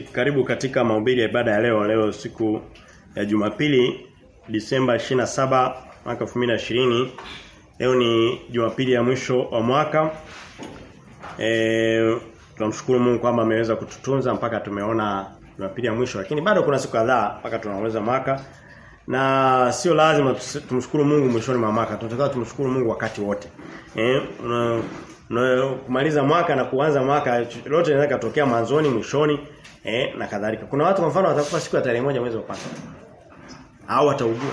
Karibu katika mahubiri ya ibada ya leo leo siku ya Jumapili Disemba 27 mwaka 2020 leo ni Jumapili ya mwisho wa mwaka. Eh tunamshukuru Mungu kwamba ameweza kututunza mpaka tumeona Jumapili ya mwisho lakini bado kuna siku kadhaa mpaka tunamaliza mwaka. Na sio lazima tumshukuru Mungu mwishoni mwa mwaka tunataka tumshukuru Mungu wakati wote. Eh una, kumaliza mwaka na kuanza mwaka lote linaweza kutokea mwanzoni mwishoni eh na kadhalika. Kuna watu kwa mfano watakufa siku ya tarehe moja mwezi wa kwanza. Au wataugua.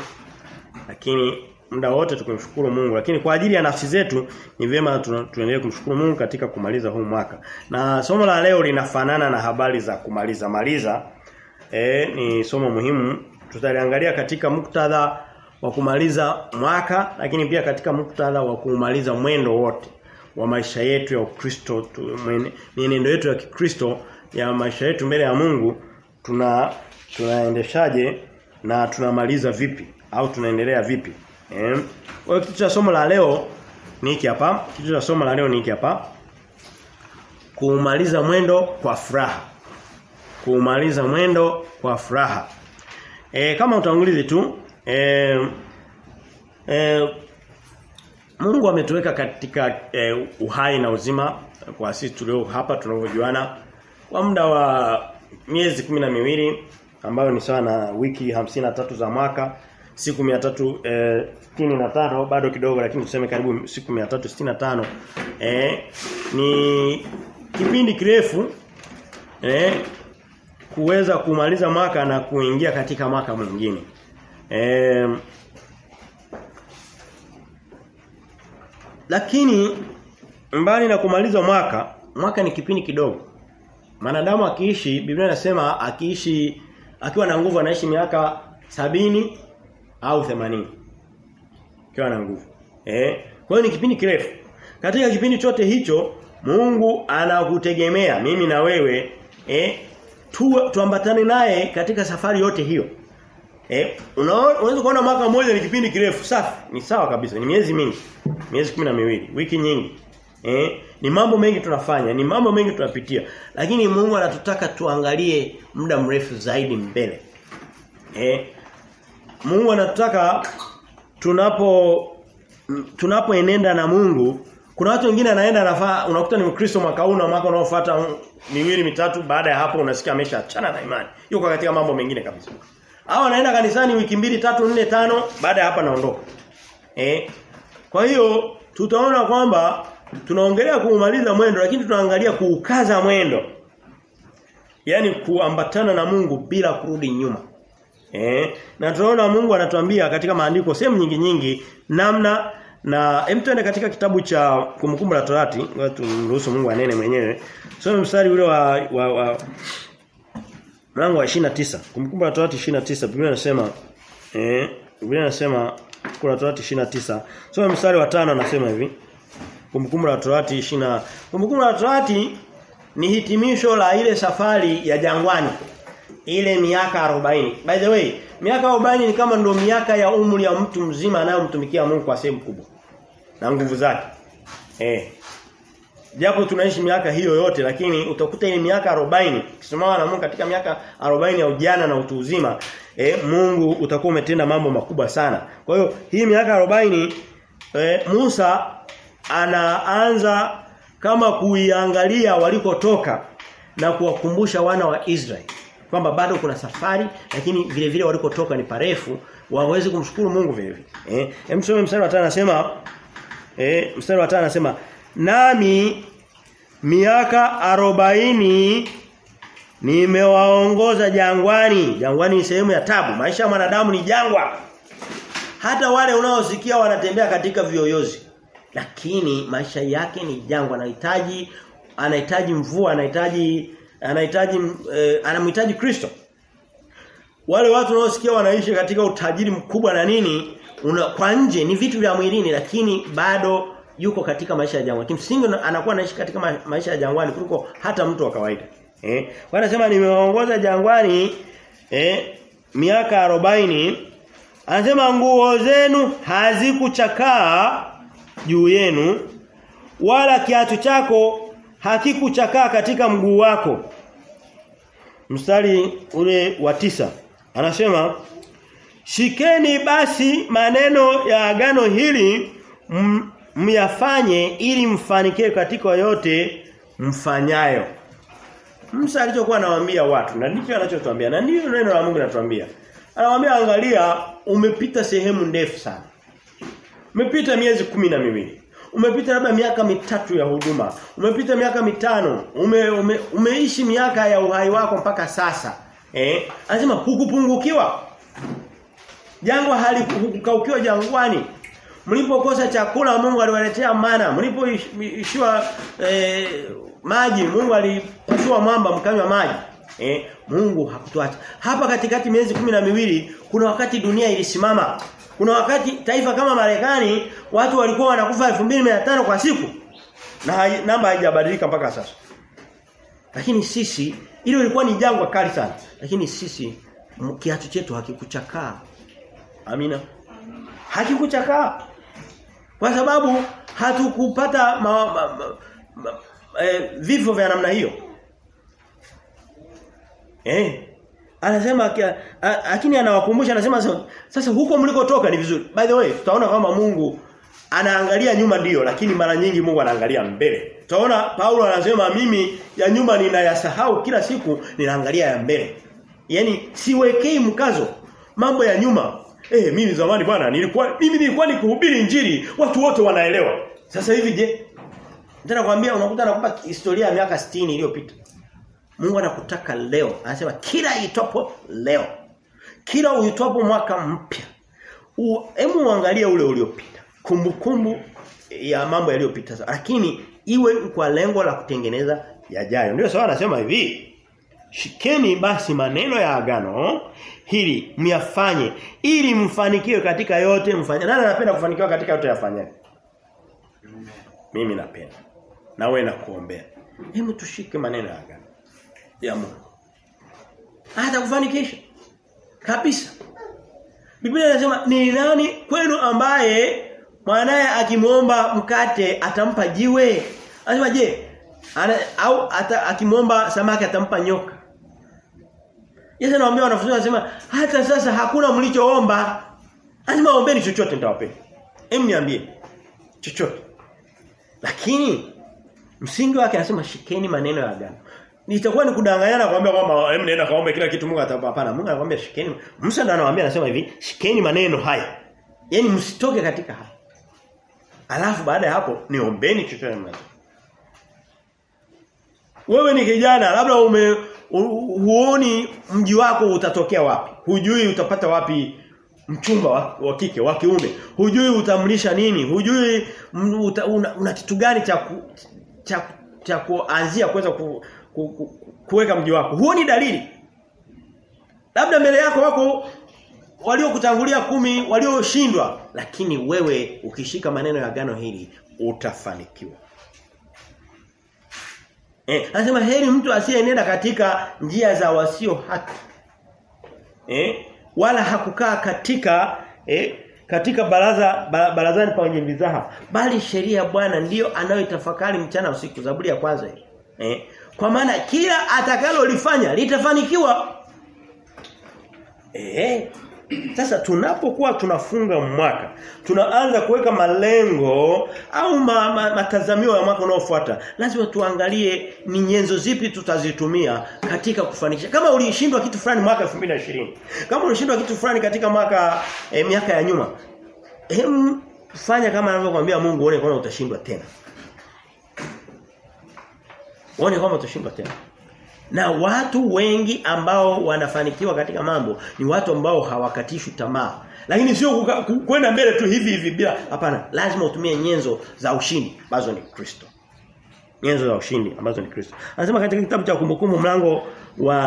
Lakini muda wote tukimshukuru Mungu. Lakini kwa ajili ya nafsi zetu ni vyema tuendelee kumshukuru Mungu katika kumaliza huu mwaka. Na somo la leo linafanana na habari za kumaliza maliza. E, ni somo muhimu. Tutaliangalia katika muktadha wa kumaliza mwaka lakini pia katika muktadha wa kumaliza mwendo wote wa maisha yetu ya Ukristo mienendo yetu ya Kikristo ya maisha yetu mbele ya Mungu tuna tunaendeshaje na tunamaliza vipi au tunaendelea vipi eh? Kwa kitu cha somo la leo ni hiki hapa kitu cha somo la leo ni hiki hapa. Kumaliza mwendo kwa furaha. Kumaliza mwendo kwa furaha. E, kama utangulizi tu e, e, Mungu ametuweka katika e, uhai na uzima kwa sisi tulio hapa tunavyojuana kwa muda wa miezi kumi na miwili ambayo ni sawa na wiki tatu za mwaka siku 365 eh, bado kidogo lakini tuseme karibu siku 365 eh ni kipindi kirefu eh kuweza kumaliza mwaka na kuingia katika mwaka mwingine. Eh lakini mbali na kumaliza mwaka mwaka ni kipindi kidogo Manadamu akiishi Biblia inasema akiishi akiwa na nguvu anaishi miaka sabini au 80 akiwa na nguvu. Eh? Kwa hiyo ni kipindi kirefu. Katika kipindi chote hicho Mungu anakutegemea mimi na wewe eh tu, tuambatane naye katika safari yote hiyo. Eh, unaweza kuona mwaka mmoja ni kipindi kirefu safi, ni sawa kabisa, ni miezi mingi. Miezi kumi na miwili, wiki nyingi. Eh, ni mambo mengi tunafanya, ni mambo mengi tunapitia. Lakini Mungu anatutaka tuangalie muda mrefu zaidi mbele. Eh, Mungu anataka tunapo tunapoenenda na Mungu kuna watu wengine anaenda anafaa unakuta ni Mkristo mwaka huu na mwaka unaofuata miwili mitatu baada ya hapo unasikia ameshaachana na imani. Yuko katika mambo mengine kabisa. Au naenda kanisani wiki mbili tatu nne tano baada ya hapa naondoka. Eh? Kwa hiyo tutaona kwamba tunaongelea kuumaliza mwendo lakini tunaangalia kuukaza mwendo. Yaani kuambatana na Mungu bila kurudi nyuma. Eh, na tunaona Mungu anatuambia katika maandiko sehemu nyingi nyingi namna na hem tuende katika kitabu cha kumkumbu la Torati, ngoja tumruhusu Mungu anene mwenyewe. Soma mstari ule wa wa, wa mlango wa 29. kumkumbuka Torati 29 Biblia inasema eh Biblia inasema kuna Torati 29. Soma mstari wa 5 anasema hivi. kumkumbuka Torati 20. kumkumbuka Torati ni hitimisho la ile safari ya jangwani ile miaka 40. By the way, miaka 40 ni kama ndio miaka ya umri ya mtu mzima anayomtumikia Mungu kwa sehemu kubwa. Na nguvu zake. Eh. Japo tunaishi miaka hiyo yote lakini utakuta ile miaka 40 kisimama na Mungu katika miaka 40 ya ujana na utu uzima e, Mungu utakuwa umetenda mambo makubwa sana. Kwa hiyo hii miaka 40 e, Musa anaanza kama kuiangalia walikotoka na kuwakumbusha wana wa Israeli kwamba bado kuna safari lakini vile vile walikotoka ni parefu waweze kumshukuru Mungu vile vile. Eh, msome mstari wa 5 anasema eh mstari wa 5 anasema nami miaka arobaini nimewaongoza jangwani. Jangwani ni sehemu ya tabu. Maisha ya mwanadamu ni jangwa. Hata wale unaosikia wanatembea katika vioyozi. Lakini maisha yake ni jangwa anahitaji anahitaji mvua, anahitaji anahitaji eh, anamhitaji Kristo. Wale watu unaosikia wanaishi katika utajiri mkubwa na nini una, kwa nje ni vitu vya mwilini lakini bado yuko katika maisha ya jangwani. Kimsingi anakuwa anaishi katika ma, maisha ya jangwani kuliko hata mtu wa kawaida. Eh? Kwa anasema nimewaongoza jangwani eh miaka 40 anasema nguo zenu hazikuchakaa juu yenu wala kiatu chako hakikuchakaa katika mguu wako mstari ule wa tisa anasema Shikeni basi maneno ya agano hili myafanye ili mfanikiwe katika yote mfanyayo. Musa alichokuwa anawaambia watu na ndicho anachotuambia na ndio neno la Mungu linatuambia. Anawaambia angalia umepita sehemu ndefu sana. Umepita miezi kumi na miwili. Umepita labda miaka mitatu ya huduma. Umepita miaka mitano. Ume, ume, umeishi miaka ya uhai wako mpaka sasa. Eh? Anasema hukupungukiwa. Jangwa halikukaukiwa jangwani. Mlipokosa chakula Mungu aliwaletea mana. Mlipoishiwa eh, maji Mungu alipasua mwamba mkanywa maji. Eh, Mungu hakutuacha. Hapa katikati miezi kumi na miwili kuna wakati dunia ilisimama. Kuna wakati taifa kama Marekani watu walikuwa wanakufa 2500 kwa siku. Na namba haijabadilika mpaka sasa. Lakini sisi hilo ilikuwa ni jangwa kali sana. Lakini sisi kiatu chetu hakikuchakaa. Amina. Hakikuchakaa. Kwa sababu hatukupata ma, ma, ma, ma, e, vifo vya namna hiyo. Eh. Anasema lakini anawakumbusha anasema sasa huko mlikotoka ni vizuri. By the way, tutaona kama Mungu anaangalia nyuma ndiyo lakini mara nyingi Mungu anaangalia mbele. Tutaona Paulo anasema mimi ya nyuma ninayasahau kila siku ninaangalia ya mbele. Yaani siwekei mkazo mambo ya nyuma. Eh mimi zamani bwana nilikuwa mimi nilikuwa nikuhubiri injili watu wote wanaelewa. Sasa hivi je? Nataka kuambia unakuta nakupa historia ya miaka 60 iliyopita. Mungu anakutaka leo. Anasema kila itopo leo. Kila uitopo mwaka mpya. Hebu uangalie ule uliopita. Kumbukumbu ya mambo yaliyopita. Lakini iwe kwa lengo la kutengeneza yajayo. Ndio sawa anasema hivi. Shikeni basi maneno ya agano hili myafanye ili mfanikiwe katika yote mfanye. Nani anapenda kufanikiwa katika yote yafanye? Mimi napenda. Na wewe nakuombea. Hebu tushike maneno ya agano ya Mungu. Hata kufanikisha. Kabisa. Biblia inasema ni nani kwenu ambaye mwanaye akimwomba mkate atampa jiwe? Anasema je, ana, au akimwomba samaki atampa nyoka? Yesu anawaambia wanafunzi anasema hata sasa hakuna mlichoomba. Anasema ombeni chochote nitawapeni. Hem niambie. Chochote. Lakini msingi wake anasema shikeni maneno ya agano. Nitakuwa ni kudanganyana kuambia kwamba hem nenda kaombe kila kitu Mungu atapa hapana. Mungu anakuambia shikeni. Musa ndo anawaambia anasema hivi, shikeni maneno haya. Yaani msitoke katika haya. Alafu baada ya hapo niombeni chochote mnacho. Wewe ni kijana labda ume huoni mji wako utatokea wapi. Hujui utapata wapi mchumba wa, wa kike wa kiume. Hujui utamlisha nini? Hujui uta, una, una kitu gani cha ku, cha cha kuanzia kuweza ku, ku, ku, kuweka mji wako. Huoni dalili. Labda mbele yako wako waliokutangulia kumi walioshindwa lakini wewe ukishika maneno ya gano hili utafanikiwa. Eh, anasema heri mtu asiyenenda katika njia za wasio haki. Eh, wala hakukaa katika eh, katika baraza barazani pa wenye mizaha bali sheria ya Bwana ndiyo anayotafakari mchana usiku Zaburi ya kwanza hii. eh kwa maana kila atakalolifanya litafanikiwa eh sasa tunapokuwa tunafunga mwaka tunaanza kuweka malengo au ma, ma, matazamio ya mwaka unaofuata lazima tuangalie ni nyenzo zipi tutazitumia katika kufanikisha. Kama ulishindwa kitu fulani mwaka 2020 kama ulishindwa kitu fulani katika mwaka eh, miaka ya nyuma hem fanya kama anavyokuambia Mungu uone kama utashindwa tena. Uone kama utashindwa tena na watu wengi ambao wanafanikiwa katika mambo ni watu ambao hawakatishwi tamaa. Lakini sio kwenda mbele tu hivi hivi bila hapana. Lazima utumie nyenzo za ushindi ambazo ni Kristo. Nyenzo za ushindi ambazo ni Kristo. Anasema katika kitabu cha kumbukumbu mlango wa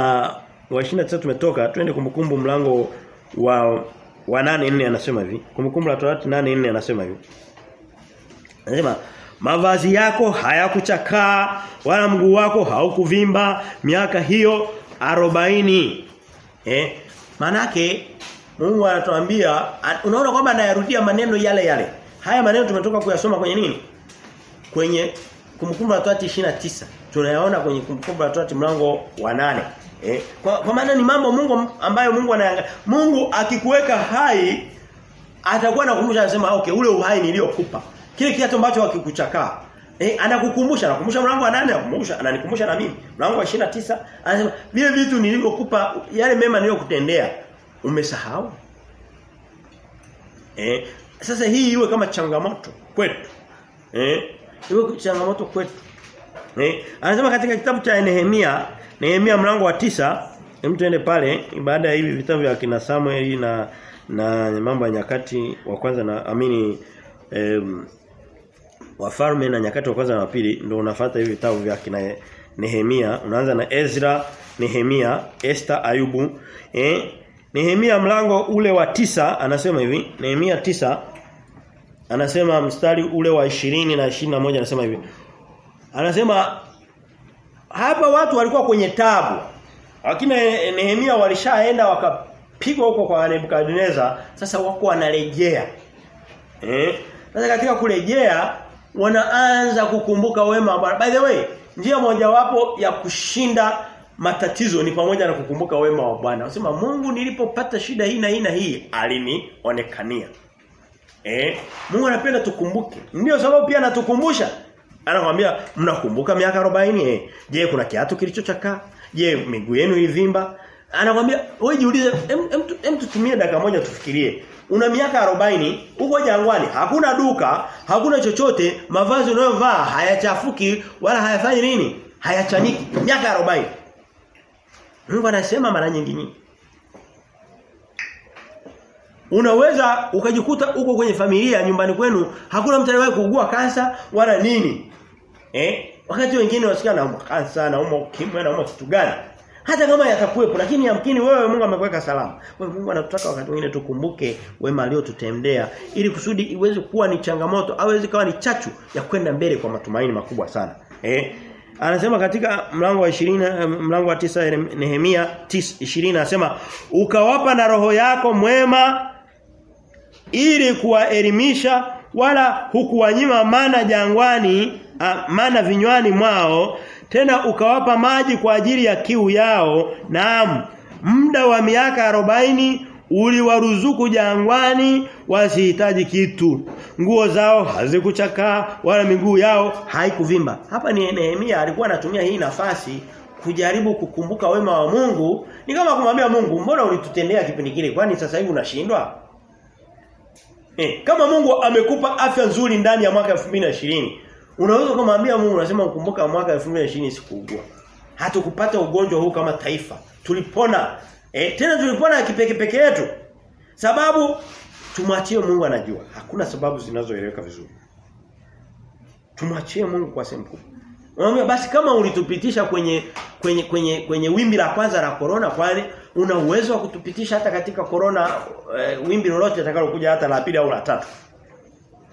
wa 29 tumetoka twende kumbukumbu mlango wa wa 8:4 anasema hivi. Kumbukumbu la Torati 8:4 anasema hivi. Anasema Mavazi yako hayakuchakaa wala mguu wako haukuvimba miaka hiyo arobaini Eh? Manake Mungu anatuambia unaona kwamba anayarudia maneno yale yale. Haya maneno tumetoka kuyasoma kwenye nini? Kwenye kumbukumbu la Torati 29. Tunayaona kwenye kumbukumbu la Torati mlango wa nane Eh, kwa, kwa maana ni mambo Mungu ambayo Mungu anaangalia. Mungu akikuweka hai atakuwa nakumbusha anasema okay ule uhai niliokupa. Kile kiatu ambacho hakikuchakaa. Eh, anakukumbusha, anakukumbusha mlango wa 8, anakukumbusha, ananikumbusha na mimi. Mlango wa 29 anasema vile vitu nilivyokupa yale mema niliyokutendea umesahau? Eh, sasa hii iwe kama changamoto kwetu. Eh, iwe changamoto kwetu. Eh, anasema katika kitabu cha Nehemia, Nehemia mlango wa tisa hem tuende pale baada ya hivi vitabu vya kina Samuel na na mambo ya nyakati wa kwanza na amini em, wafalme na nyakati wa kwanza na pili ndio unafuata hivi vitabu vya kina Nehemia unaanza na Ezra Nehemia Esther Ayubu eh Nehemia mlango ule wa tisa anasema hivi Nehemia tisa anasema mstari ule wa ishirini na ishirini na moja anasema hivi Anasema hapa watu walikuwa kwenye tabu. Lakini Nehemia walishaenda wakapigwa huko kwa nebukadnezar sasa wako wanarejea. Eh? Sasa katika kurejea wanaanza kukumbuka wema wa. By the way, njia mojawapo ya kushinda matatizo ni pamoja na kukumbuka wema wa Bwana. Unasema Mungu nilipopata shida hii na hii na hii alinionekania. Eh? Mungu anapenda tukumbuke. Ndio sababu pia anatukumbusha Anakuambia mnakumbuka miaka 40 eh. Je, kuna kiatu kilichochakaa? Je, miguu yenu ilivimba? Anakuambia wewe jiulize hem tutumie dakika moja tufikirie. Una miaka 40 huko jangwani, hakuna duka, hakuna chochote, mavazi unayovaa hayachafuki wala hayafanyi nini? Hayachaniki. Miaka 40. Mungu anasema mara nyingi nyingi. Unaweza ukajikuta uko kwenye familia nyumbani kwenu hakuna mtu aliyewahi kuugua kansa wala nini. Eh? Wakati wengine wasikia na kansa na umo kimwe na umo kitu gani? Hata kama yatakuwepo lakini yamkini wewe Mungu amekuweka salama. Wewe Mungu anatutaka wakati mwingine tukumbuke wema aliotutendea ili kusudi iweze kuwa ni changamoto au iweze kuwa ni chachu ya kwenda mbele kwa matumaini makubwa sana. Eh? Anasema katika mlango wa 20 mlango wa 9 Nehemia 20 anasema ukawapa na roho yako mwema ili kuwaelimisha wala hukuwanyima mana jangwani a, mana vinywani mwao tena ukawapa maji kwa ajili ya kiu yao. Naam muda wa miaka arobaini uliwaruzuku jangwani wasihitaji kitu. Nguo zao hazikuchakaa wala miguu yao haikuvimba. Hapa ni Nehemia alikuwa anatumia hii nafasi kujaribu kukumbuka wema wa Mungu. Ni kama kumwambia Mungu mbona ulitutendea kipindi kile? Kwani sasa hivi unashindwa? Eh, kama Mungu amekupa afya nzuri ndani ya mwaka 2020, unaweza kumwambia Mungu unasema ukumbuka mwaka 2020 sikuugua. Hatukupata ugonjwa huu kama taifa. Tulipona. Eh, tena tulipona kipeke peke yetu. Sababu tumwachie Mungu anajua. Hakuna sababu zinazoeleweka vizuri. Tumwachie Mungu kwa sehemu kubwa. Unamwambia basi kama ulitupitisha kwenye kwenye kwenye kwenye wimbi la kwanza la corona kwani una uwezo wa kutupitisha hata katika corona e, wimbi lolote litakalokuja hata la pili au la tatu.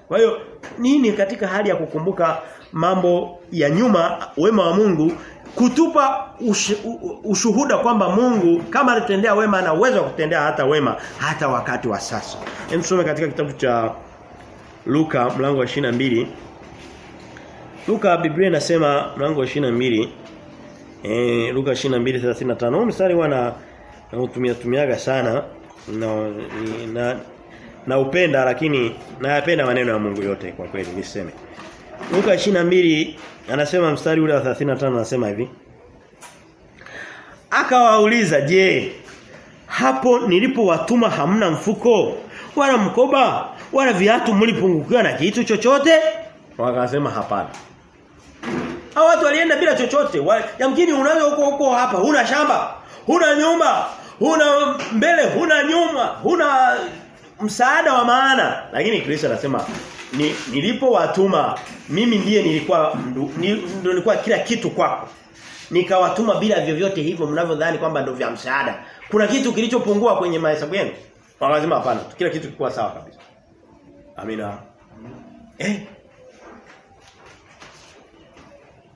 Kwa hiyo nini katika hali ya kukumbuka mambo ya nyuma wema wa Mungu kutupa ush, ushuhuda kwamba Mungu kama alitendea wema ana uwezo wa kutendea hata wema hata wakati wa sasa. Hem tusome katika kitabu cha Luka mlango wa 22 Luka Biblia inasema mlango wa 22 eh Luka 22:35 huu mstari wana nautumia tumiaga sana. Na, na na upenda lakini nayapenda maneno ya Mungu yote kwa kweli niseme. Luka 22 anasema mstari ule wa 35 anasema hivi. Akawauliza, "Je, hapo nilipowatuma hamna mfuko wala mkoba wala viatu mlipungukiwa na kitu chochote?" Wakasema hapana. Hao watu walienda bila chochote. Yamkini unaweza huko huko hapa, huna shamba, huna nyumba, huna mbele, huna nyuma, huna msaada wa maana. Lakini Kristo anasema ni, nilipowatuma mimi ndiye nilikuwa ndio nilikuwa kila kitu kwako. Nikawatuma bila vyovyote hivyo mnavyodhani kwamba ndio vya msaada. Kuna kitu kilichopungua kwenye mahesabu yenu? Wakasema hapana, kila kitu kilikuwa sawa kabisa. Amina. Eh,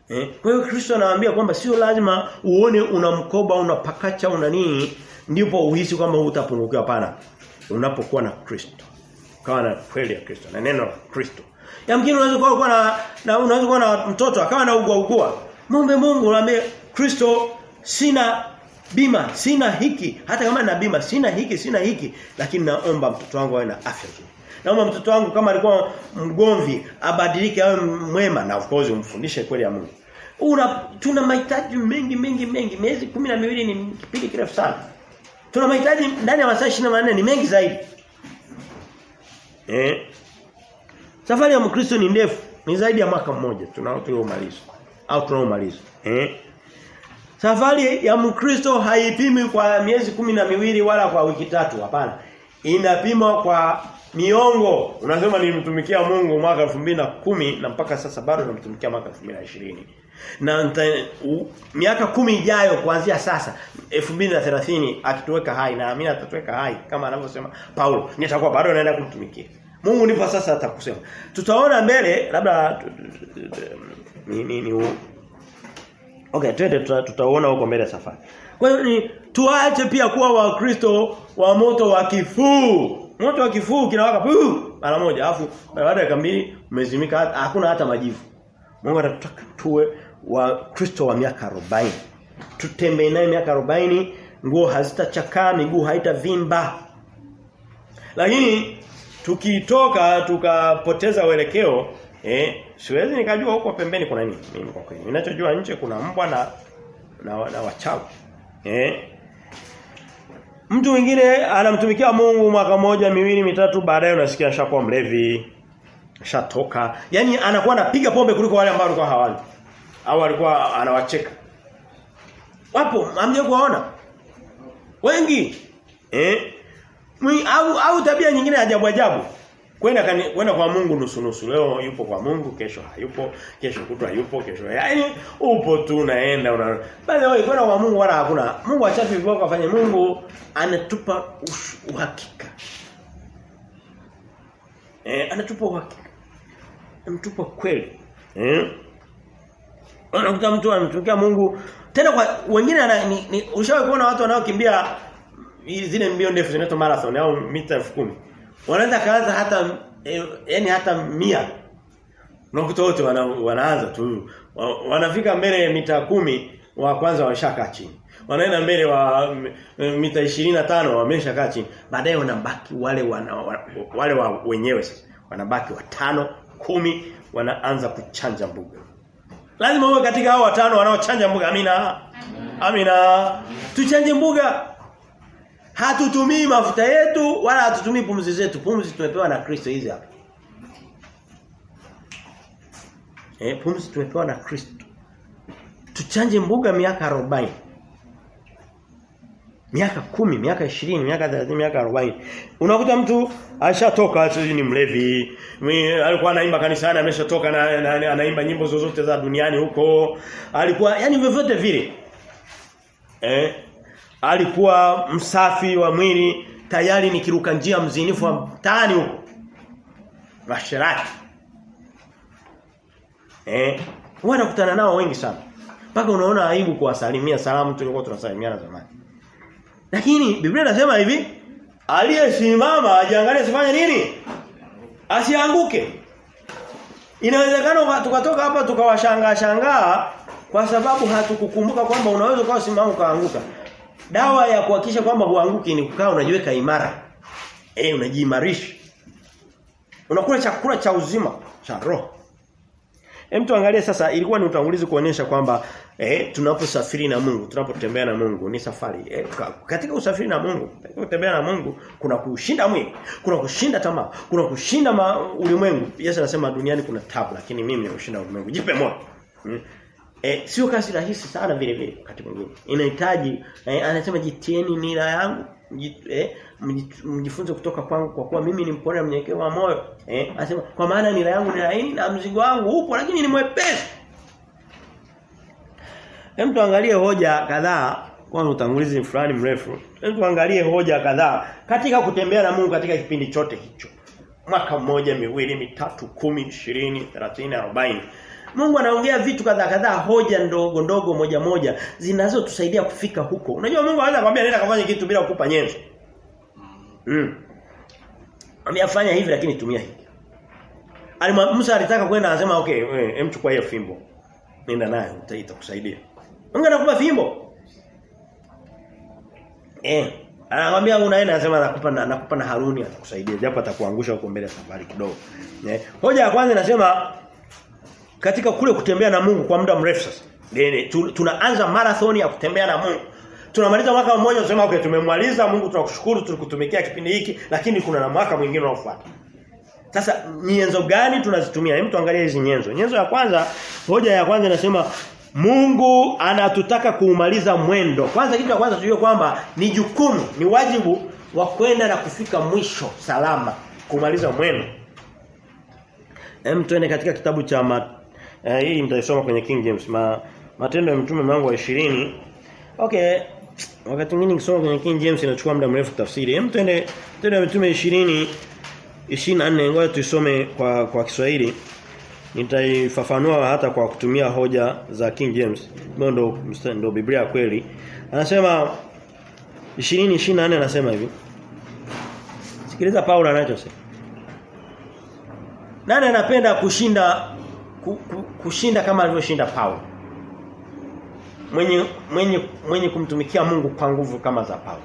Eh, kwa hiyo Kristo anawaambia kwamba sio lazima uone una mkoba, una pakacha, una nini ndipo uhisi kwamba utapungukiwa hapana. Unapokuwa na Kristo. Kawa na kweli ya Kristo, na neno la Kristo. Yamkini unaweza kuwa na, na unaweza kuwa na mtoto akawa na ugua ugua. Muombe Mungu unaambie Kristo sina bima sina hiki hata kama na bima sina hiki sina hiki lakini naomba mtoto wangu awe na afya nzuri naomba mtoto wangu kama alikuwa mgomvi abadilike awe mwema na of course umfundishe kweli ya Mungu una tuna mahitaji mengi mengi mengi miezi kumi na miwili ni kipindi kirefu sana tuna mahitaji ndani ya masaa 24 ni mengi zaidi eh safari ya mkristo ni ndefu ni zaidi ya mwaka mmoja tunao tuliomaliza au tunaomaliza eh Safari ya Mkristo haipimi kwa miezi kumi na miwili wala kwa wiki tatu hapana. Inapimwa kwa miongo. Unasema nilimtumikia Mungu mwaka 2010 na mpaka sasa bado namtumikia mwaka 2020. Na nta, u, miaka kumi ijayo kuanzia sasa 2030 akituweka hai na mimi atatuweka hai kama anavyosema Paulo nitakuwa bado naenda kumtumikia. Mungu ndipo sasa atakusema. Tutaona mbele labda ni, ni, ni Okay, twende tutaona huko mbele safari. Kwa hiyo ni tuache pia kuwa wakristo wa moto wa kifuu. Moto wa kifuu kinawaka mara moja alafu baada ya kambi umezimika hakuna hata majivu. Mungu anataka tuwe wa Kristo wa miaka 40. Tutembee naye miaka 40, nguo hazitachakaa, miguu haitavimba. Lakini tukitoka tukapoteza uelekeo Eh, siwezi nikajua huko pembeni kuna nini mimi kwa kweli. Ninachojua nje kuna mbwa na na, na wachawi. Eh. Mtu mwingine anamtumikia Mungu mwaka moja, miwili, mitatu baadaye unasikia ashakuwa mlevi. Ashatoka. Yaani anakuwa anapiga pombe kuliko wale ambao walikuwa hawali. Au alikuwa anawacheka. Wapo, hamje kuwaona? Wengi. Eh? Mwi, Au au tabia nyingine ajabu ajabu. Kwenda kwenda kwa Mungu nusu nusu. Leo yupo kwa Mungu, kesho hayupo, kesho kutwa yupo, kesho. Yaani upo tu unaenda una. Bali wewe kwenda kwa Mungu wala hakuna. Mungu achafi viboko kafanye Mungu anatupa uhakika. Eh, anatupa uhakika. Anatupa kweli. Eh? Unakuta mtu anamtumikia Mungu tena kwa wengine ana, ni, ni ushawahi kuona watu wanaokimbia zile mbio ndefu zinaitwa marathon au mita 10,000 Wanaweza kaanza hata eh, yani hata 100. Unakuta wote wana, wanaanza tu. Wanafika mbele ya mita kumi wa kwanza wameshakaa chini. Wanaenda mbele wa mita 25 wameshakaa chini. Baadaye wanabaki wale wana, wale wa wenyewe sasa. Wanabaki watano, kumi wanaanza kuchanja mbuga. Lazima uwe katika hao watano wanaochanja mbuga. Amina. Amina. Tuchanje mbuga. Hatutumii mafuta yetu wala hatutumii pumzi zetu. Pumzi tumepewa na Kristo hizi hapa. Eh, pumzi tumepewa na Kristo. Tuchanje mbuga miaka 40. Miaka kumi, miaka 20, miaka 30, miaka 40. Unakuta mtu ashatoka sisi ni mlevi. Alikuwa anaimba kanisani ameshatoka na, na, na anaimba nyimbo zozote za duniani huko. Alikuwa yani vyovyote vile. Eh? alikuwa msafi wa mwili tayari ni kiruka njia mzinifu wa mtaani huko Washirati. eh wanakutana nao wengi sana mpaka unaona aibu kuwasalimia salamu tulikuwa tunasalimiana zamani lakini Biblia inasema hivi aliyesimama ajiangalie asifanye nini asianguke inawezekana tukatoka hapa tukawashangaa shangaa kwa sababu hatukukumbuka kwamba unaweza ukawa simama ukaanguka Dawa ya kuhakikisha kwamba huanguki ni kukaa unajiweka imara. Eh unajiimarisha. Unakula chakula cha uzima cha roho. Hem tuangalie sasa ilikuwa ni utangulizi kuonyesha kwamba eh tunaposafiri na Mungu, tunapotembea na Mungu ni safari. Eh, katika usafiri na Mungu, kutembea na Mungu kuna kushinda mwili, kuna kushinda tamaa, kuna kushinda ulimwengu. Yesu anasema duniani kuna tabu lakini mimi nimeshinda ulimwengu. Jipe moyo. Hmm. Eh, sio kazi rahisi sana vile vile wakati mwingine. Inahitaji eh, anasema jitieni nira yangu, jit, eh, mjifunze kutoka kwangu kwa kuwa mimi ni mpole na mnyenyekevu wa moyo. Eh, anasema kwa maana nira yangu ni laini na mzigo wangu upo lakini ni mwepesi. Hem tuangalie hoja kadhaa kwa utangulizi fulani mrefu. Hem tuangalie hoja kadhaa katika kutembea na Mungu katika kipindi chote hicho. Mwaka mmoja, miwili, mitatu, kumi, ishirini, thelathini, arobaini Mungu anaongea vitu kadhaa kadhaa hoja ndogo ndogo moja moja zinazotusaidia kufika huko. Unajua Mungu anaweza kwambia nenda kafanya kitu bila kukupa nyenzo. Mm. Ameyafanya hivi lakini tumia hiki. Alimwambia Musa alitaka kwenda anasema okay, hem chukua hiyo fimbo. Nenda nayo itakusaidia. Mungu anakupa fimbo. Eh. anamwambia unaenda anasema nakupa na nakupa na Haruni atakusaidia japo atakuangusha huko mbele safari kidogo. Eh. Hoja ya kwanza inasema katika kule kutembea na Mungu kwa muda mrefu sasa. Nene, tunaanza marathoni ya kutembea na Mungu. Tunamaliza mwaka mmoja tunasema okay tumemaliza Mungu tunakushukuru tulikutumikia kipindi hiki lakini kuna na mwaka mwingine unaofuata. Sasa nyenzo gani tunazitumia? Hem tuangalie hizi nyenzo. Nyenzo ya kwanza, hoja ya kwanza inasema Mungu anatutaka kuumaliza mwendo. Kwanza kitu cha kwanza tujue kwamba ni jukumu, ni wajibu wa kwenda na kufika mwisho salama, kumaliza mwendo. Hem tuende katika kitabu cha eh, hii mtaisoma kwenye King James ma, Matendo ya Mtume mlango wa 20. Okay, wakati mwingine nikisoma kwenye King James inachukua muda mrefu tafsiri. Hem tuende Matendo ya Mtume 20 24 ngoja tuisome kwa kwa Kiswahili. Nitaifafanua hata kwa kutumia hoja za King James. Ndo ndo Biblia kweli. Anasema 20 24 anasema hivi. Sikiliza Paulo anachosema. Nani anapenda kushinda ku, ku, kushinda kama alivyoshinda Paulo? Mwenye mwenye mwenye kumtumikia Mungu kwa nguvu kama za Paulo.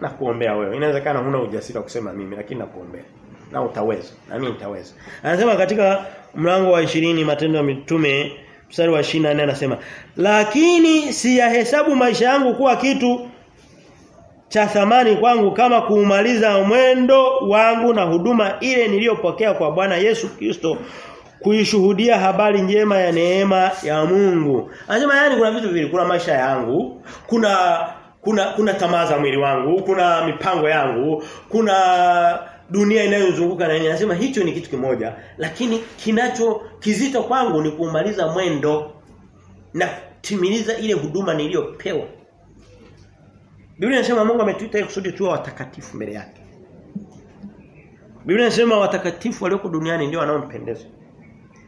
nakuombea wewe. Inawezekana huna ujasiri wa kusema mimi lakini nakuombea. Na utaweza. Na mimi nitaweza. Anasema katika mlango wa 20 Matendo ya Mitume mstari wa 24 anasema, "Lakini siyahesabu maisha yangu kuwa kitu cha thamani kwangu kama kuumaliza mwendo wangu na huduma ile niliyopokea kwa Bwana Yesu Kristo kuishuhudia habari njema ya neema ya Mungu." Anasema yani kuna vitu viwili, kuna maisha yangu, kuna kuna kuna tamaa za mwili wangu, kuna mipango yangu, kuna dunia inayozunguka na nini. Anasema hicho ni kitu kimoja, lakini kinacho kizito kwangu ni kumaliza mwendo na timiliza ile huduma niliyopewa. Biblia inasema Mungu ametuita kusudi tuwe watakatifu mbele yake. Biblia inasema watakatifu walioko duniani ndio wanaompendeza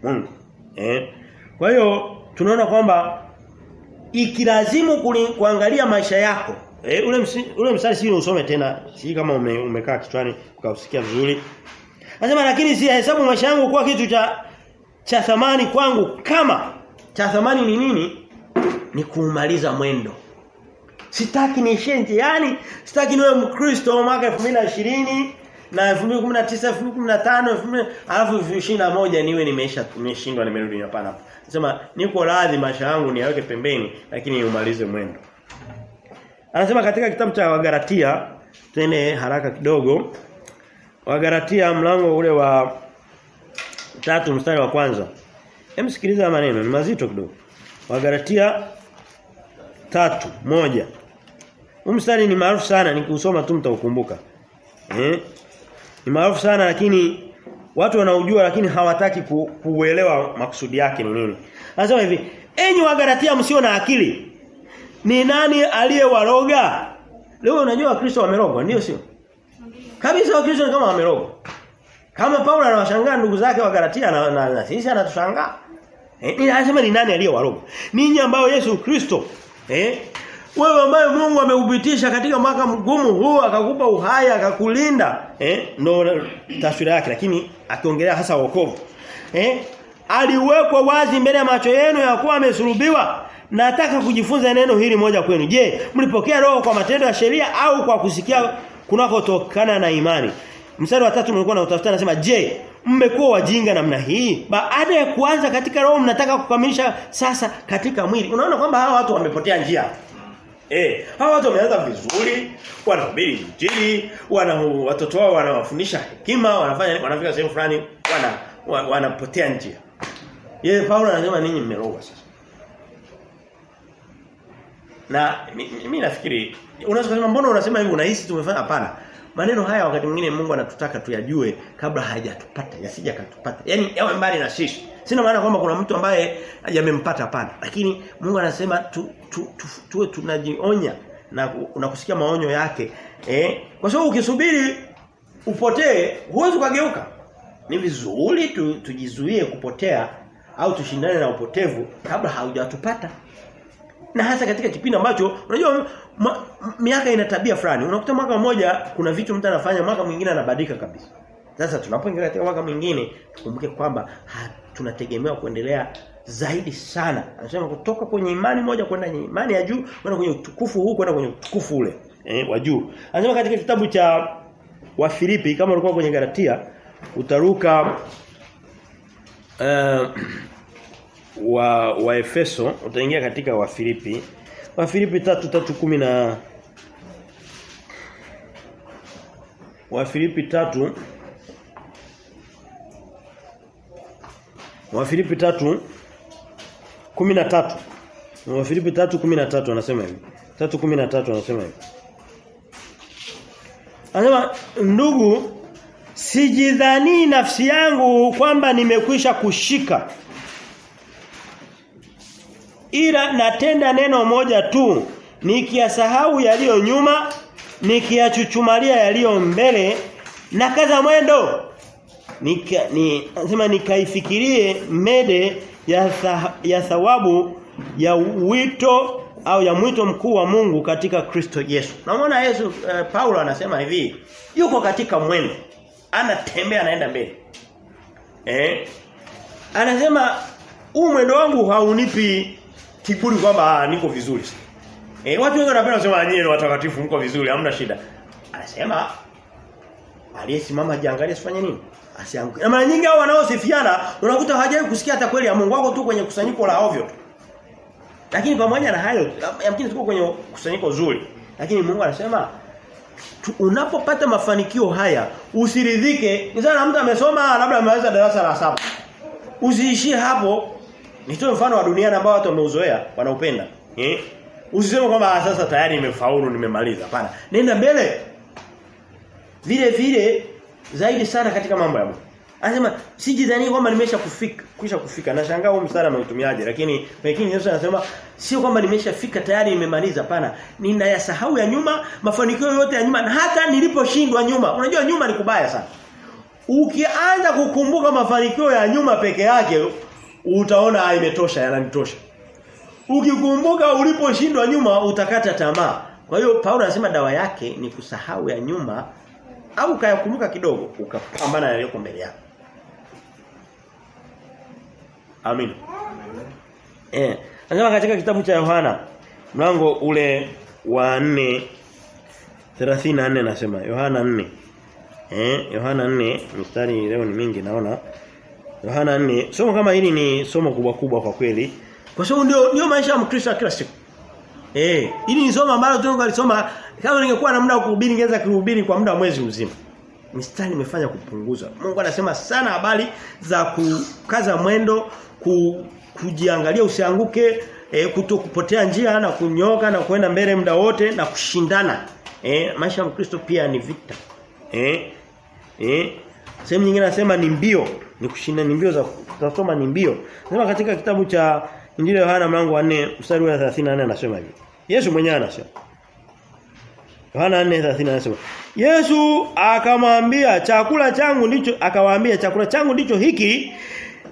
Mungu. Eh? Kwa hiyo tunaona kwamba ikilazimu kuangalia maisha yako eh, ule msi, ule mstari si usome tena si kama ume, umekaa kichwani ukausikia vizuri. Anasema lakini si hesabu maisha yangu kuwa kitu cha cha thamani kwangu kama cha thamani ni nini? Ni kuumaliza mwendo. Sitaki niishie njiani sitaki niwe mkristo mwaka 2020 na 2019 2015 alafu 2021 niwe nimeisha nimeshindwa nimerudi hapana Anasema niko radhi maisha yangu niweke pembeni lakini niumalize mwendo. Anasema katika kitabu cha Wagalatia twende haraka kidogo. Wagalatia mlango ule wa tatu mstari wa kwanza. Hem sikiliza maneno ni mazito kidogo. Wagalatia tatu moja. Huu mstari ni maarufu sana nikiusoma tu mtaukumbuka. Eh? Ni maarufu sana lakini watu wanaujua lakini hawataki ku, kuuelewa makusudi yake ni nini. Anasema hivi, enyi wagalatia msio na akili. Ni nani aliyewaroga? Leo unajua Wakristo wamerogwa, ndio sio? Kabisa Wakristo ni kama wamerogwa. Kama Paulo anawashangaa ndugu zake wa Galatia na, na, na sisi anatushangaa. Eh, anasema ni nani aliyewaroga? Ninyi ambao Yesu Kristo eh wewe ambaye Mungu ameubitisha katika mwaka mgumu huu akakupa uhai akakulinda eh ndo taswira yake lakini akiongelea hasa wokovu eh aliwekwa wazi mbele ya macho yenu ya kuwa amesulubiwa nataka kujifunza neno hili moja kwenu. Je mlipokea roho kwa matendo ya sheria au kwa kusikia kunakotokana na imani? Mstari wa tatu mlikuwa na utafuta anasema je mmekuwa wajinga namna hii? Baada ya kuanza katika roho mnataka kukamilisha sasa katika mwili. Unaona kwamba hawa watu wamepotea njia. Eh, hawa watu wameanza vizuri, wanahubiri injili, wana watoto wao wanawafundisha hekima, wanafanya wanafika sehemu fulani, wana wanapotea njia. Yeye Paulo anasema ninyi mmeroga sasa. Na mimi nafikiri unaweza kusema mbona unasema hivi unahisi tumefanya hapana. Maneno haya wakati mwingine Mungu anatutaka tuyajue kabla hajatupata, yasija katupata. Yaani yawe mbali na sisi. Sina maana kwamba kuna mtu ambaye yamempata hapana. Lakini Mungu anasema tu, tu, tu, tuwe tunajionya na, unakusikia maonyo yake. Eh? Kwa sababu ukisubiri upotee, huwezi kugeuka. Ni vizuri tu, tujizuie kupotea au tushindane na upotevu kabla haujatupata. Na hasa katika kipindi ambacho unajua miaka ina tabia fulani. Unakuta mwaka mmoja kuna vitu mtu anafanya, mwaka mwingine anabadilika kabisa. Sasa tunapoingia katika mwaka mwingine tukumbuke kwamba tunategemewa kuendelea zaidi sana. Anasema kutoka kwenye imani moja kwenda kwenye imani ya juu kwenda kwenye utukufu huu kwenda kwenye utukufu ule. eh, wa juu. Anasema katika kitabu cha wa Filipi kama ulikuwa kwenye Galatia utaruka uh, wa wa Efeso utaingia katika wa Filipi. Wa Filipi 3:3:10 na wa Filipi 3 wa Filipi 3 13 wa Filipi 3:13 anasema hivi. 3:13 anasema hivi. Anasema ndugu sijidhani nafsi yangu kwamba nimekwisha kushika ila natenda neno moja tu nikiyasahau yaliyo nyuma nikiyachuchumalia yaliyo mbele na kaza mwendo nika ni nasema nikaifikirie mede ya tha, ya thawabu ya wito au ya mwito mkuu wa Mungu katika Kristo Yesu. Naona Yesu uh, Paulo anasema hivi, yuko katika mwendo. Anatembea anaenda mbele. Eh? Anasema huu mwendo wangu haunipi kiburi kwamba niko vizuri. Eh, watu wengi wanapenda kusema nyinyi watakatifu mko vizuri, hamna shida. Anasema aliyesimama jiangalie asifanye nini? Asianguke. Na mara nyingi hao wanaosifiana unakuta hawajai kusikia hata kweli ya Mungu wako tu kwenye kusanyiko la ovyo tu. Lakini pamoja na hayo yamkini tuko kwenye kusanyiko zuri. Lakini Mungu anasema unapopata mafanikio haya usiridhike. Ni sana mtu amesoma labda ameweza darasa la saba. Usiishie hapo. Nitoe mfano wa duniani ambao watu wameuzoea, wanaupenda. Eh? Usiseme kwamba sasa tayari nimefaulu nimemaliza. Hapana. Nenda mbele. Vile vile zaidi sana katika mambo ya Mungu. Anasema sijidhani kwamba nimesha kufika, kisha kufika. Nashangaa huu mstari ameutumiaje, lakini lakini Yesu anasema sio kwamba nimeshafika tayari nimemaliza, hapana. Ninayasahau ya nyuma, mafanikio yote ya nyuma na hata niliposhindwa nyuma. Unajua nyuma ni kubaya sana. Ukianza kukumbuka mafanikio ya nyuma peke yake, utaona imetosha, yananitosha. Ukikumbuka uliposhindwa nyuma utakata tamaa. Kwa hiyo Paulo anasema dawa yake ni kusahau ya nyuma au ukayakumbuka kidogo ukapambana na yaliyoko mbele yako. Amin. Eh, anasema katika kitabu cha Yohana mlango ule wa 4 34 nasema Yohana 4. Eh, Yohana 4 mstari leo ni mingi naona. Yohana 4 somo kama hili ni somo kubwa kubwa kwa kweli. Kwa sababu ndio ndio maisha ya Mkristo kila siku. Eh, hili ni somo ambalo tunataka kusoma kama ningekuwa na muda wa kuhubiri ningeweza kuhubiri kwa muda wa mwezi mzima. Mistari imefanya kupunguza. Mungu anasema sana habari za kukaza mwendo, ku, kujiangalia usianguke, e, kuto kupotea njia na kunyoka na kuenda mbele muda wote na kushindana. E, maisha ya Mkristo pia ni vita. Eh? Eh? Sehemu nyingine anasema ni mbio, ni kushinda ni mbio za tutasoma ni mbio. Nasema katika kitabu cha Injili ya Yohana mlango wa 4 mstari wa 34 anasema hivi. Yesu mwenyewe anasema Yohana 4:30 anasema Yesu akamwambia chakula changu ndicho akawaambia chakula changu ndicho hiki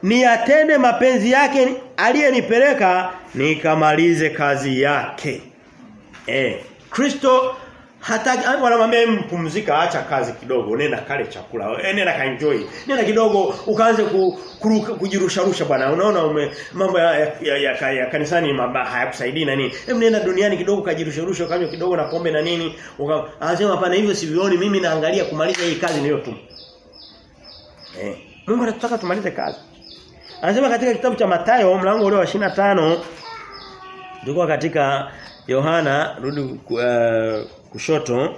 ni atende mapenzi yake aliyenipeleka nikamalize kazi yake. Eh Kristo hata wanamwambia mpumzika acha kazi kidogo nenda kale chakula e, nenda kaenjoy nenda kidogo ukaanze ku, kujirusha rusha bwana. Unaona ume mambo ya, ya, ya, ya, ya kanisani mabaya hayakusaidii na nini. Hebu nenda duniani kidogo kajirusha rusha kanywa kidogo na pombe na nini. Anasema hapana hivyo sivioni mimi naangalia kumaliza hii kazi niyo tu. Eh Mungu anataka tumalize kazi. Anasema katika kitabu cha Mathayo mlango ule wa 25 tulikuwa katika Yohana rudi uh, kushoto.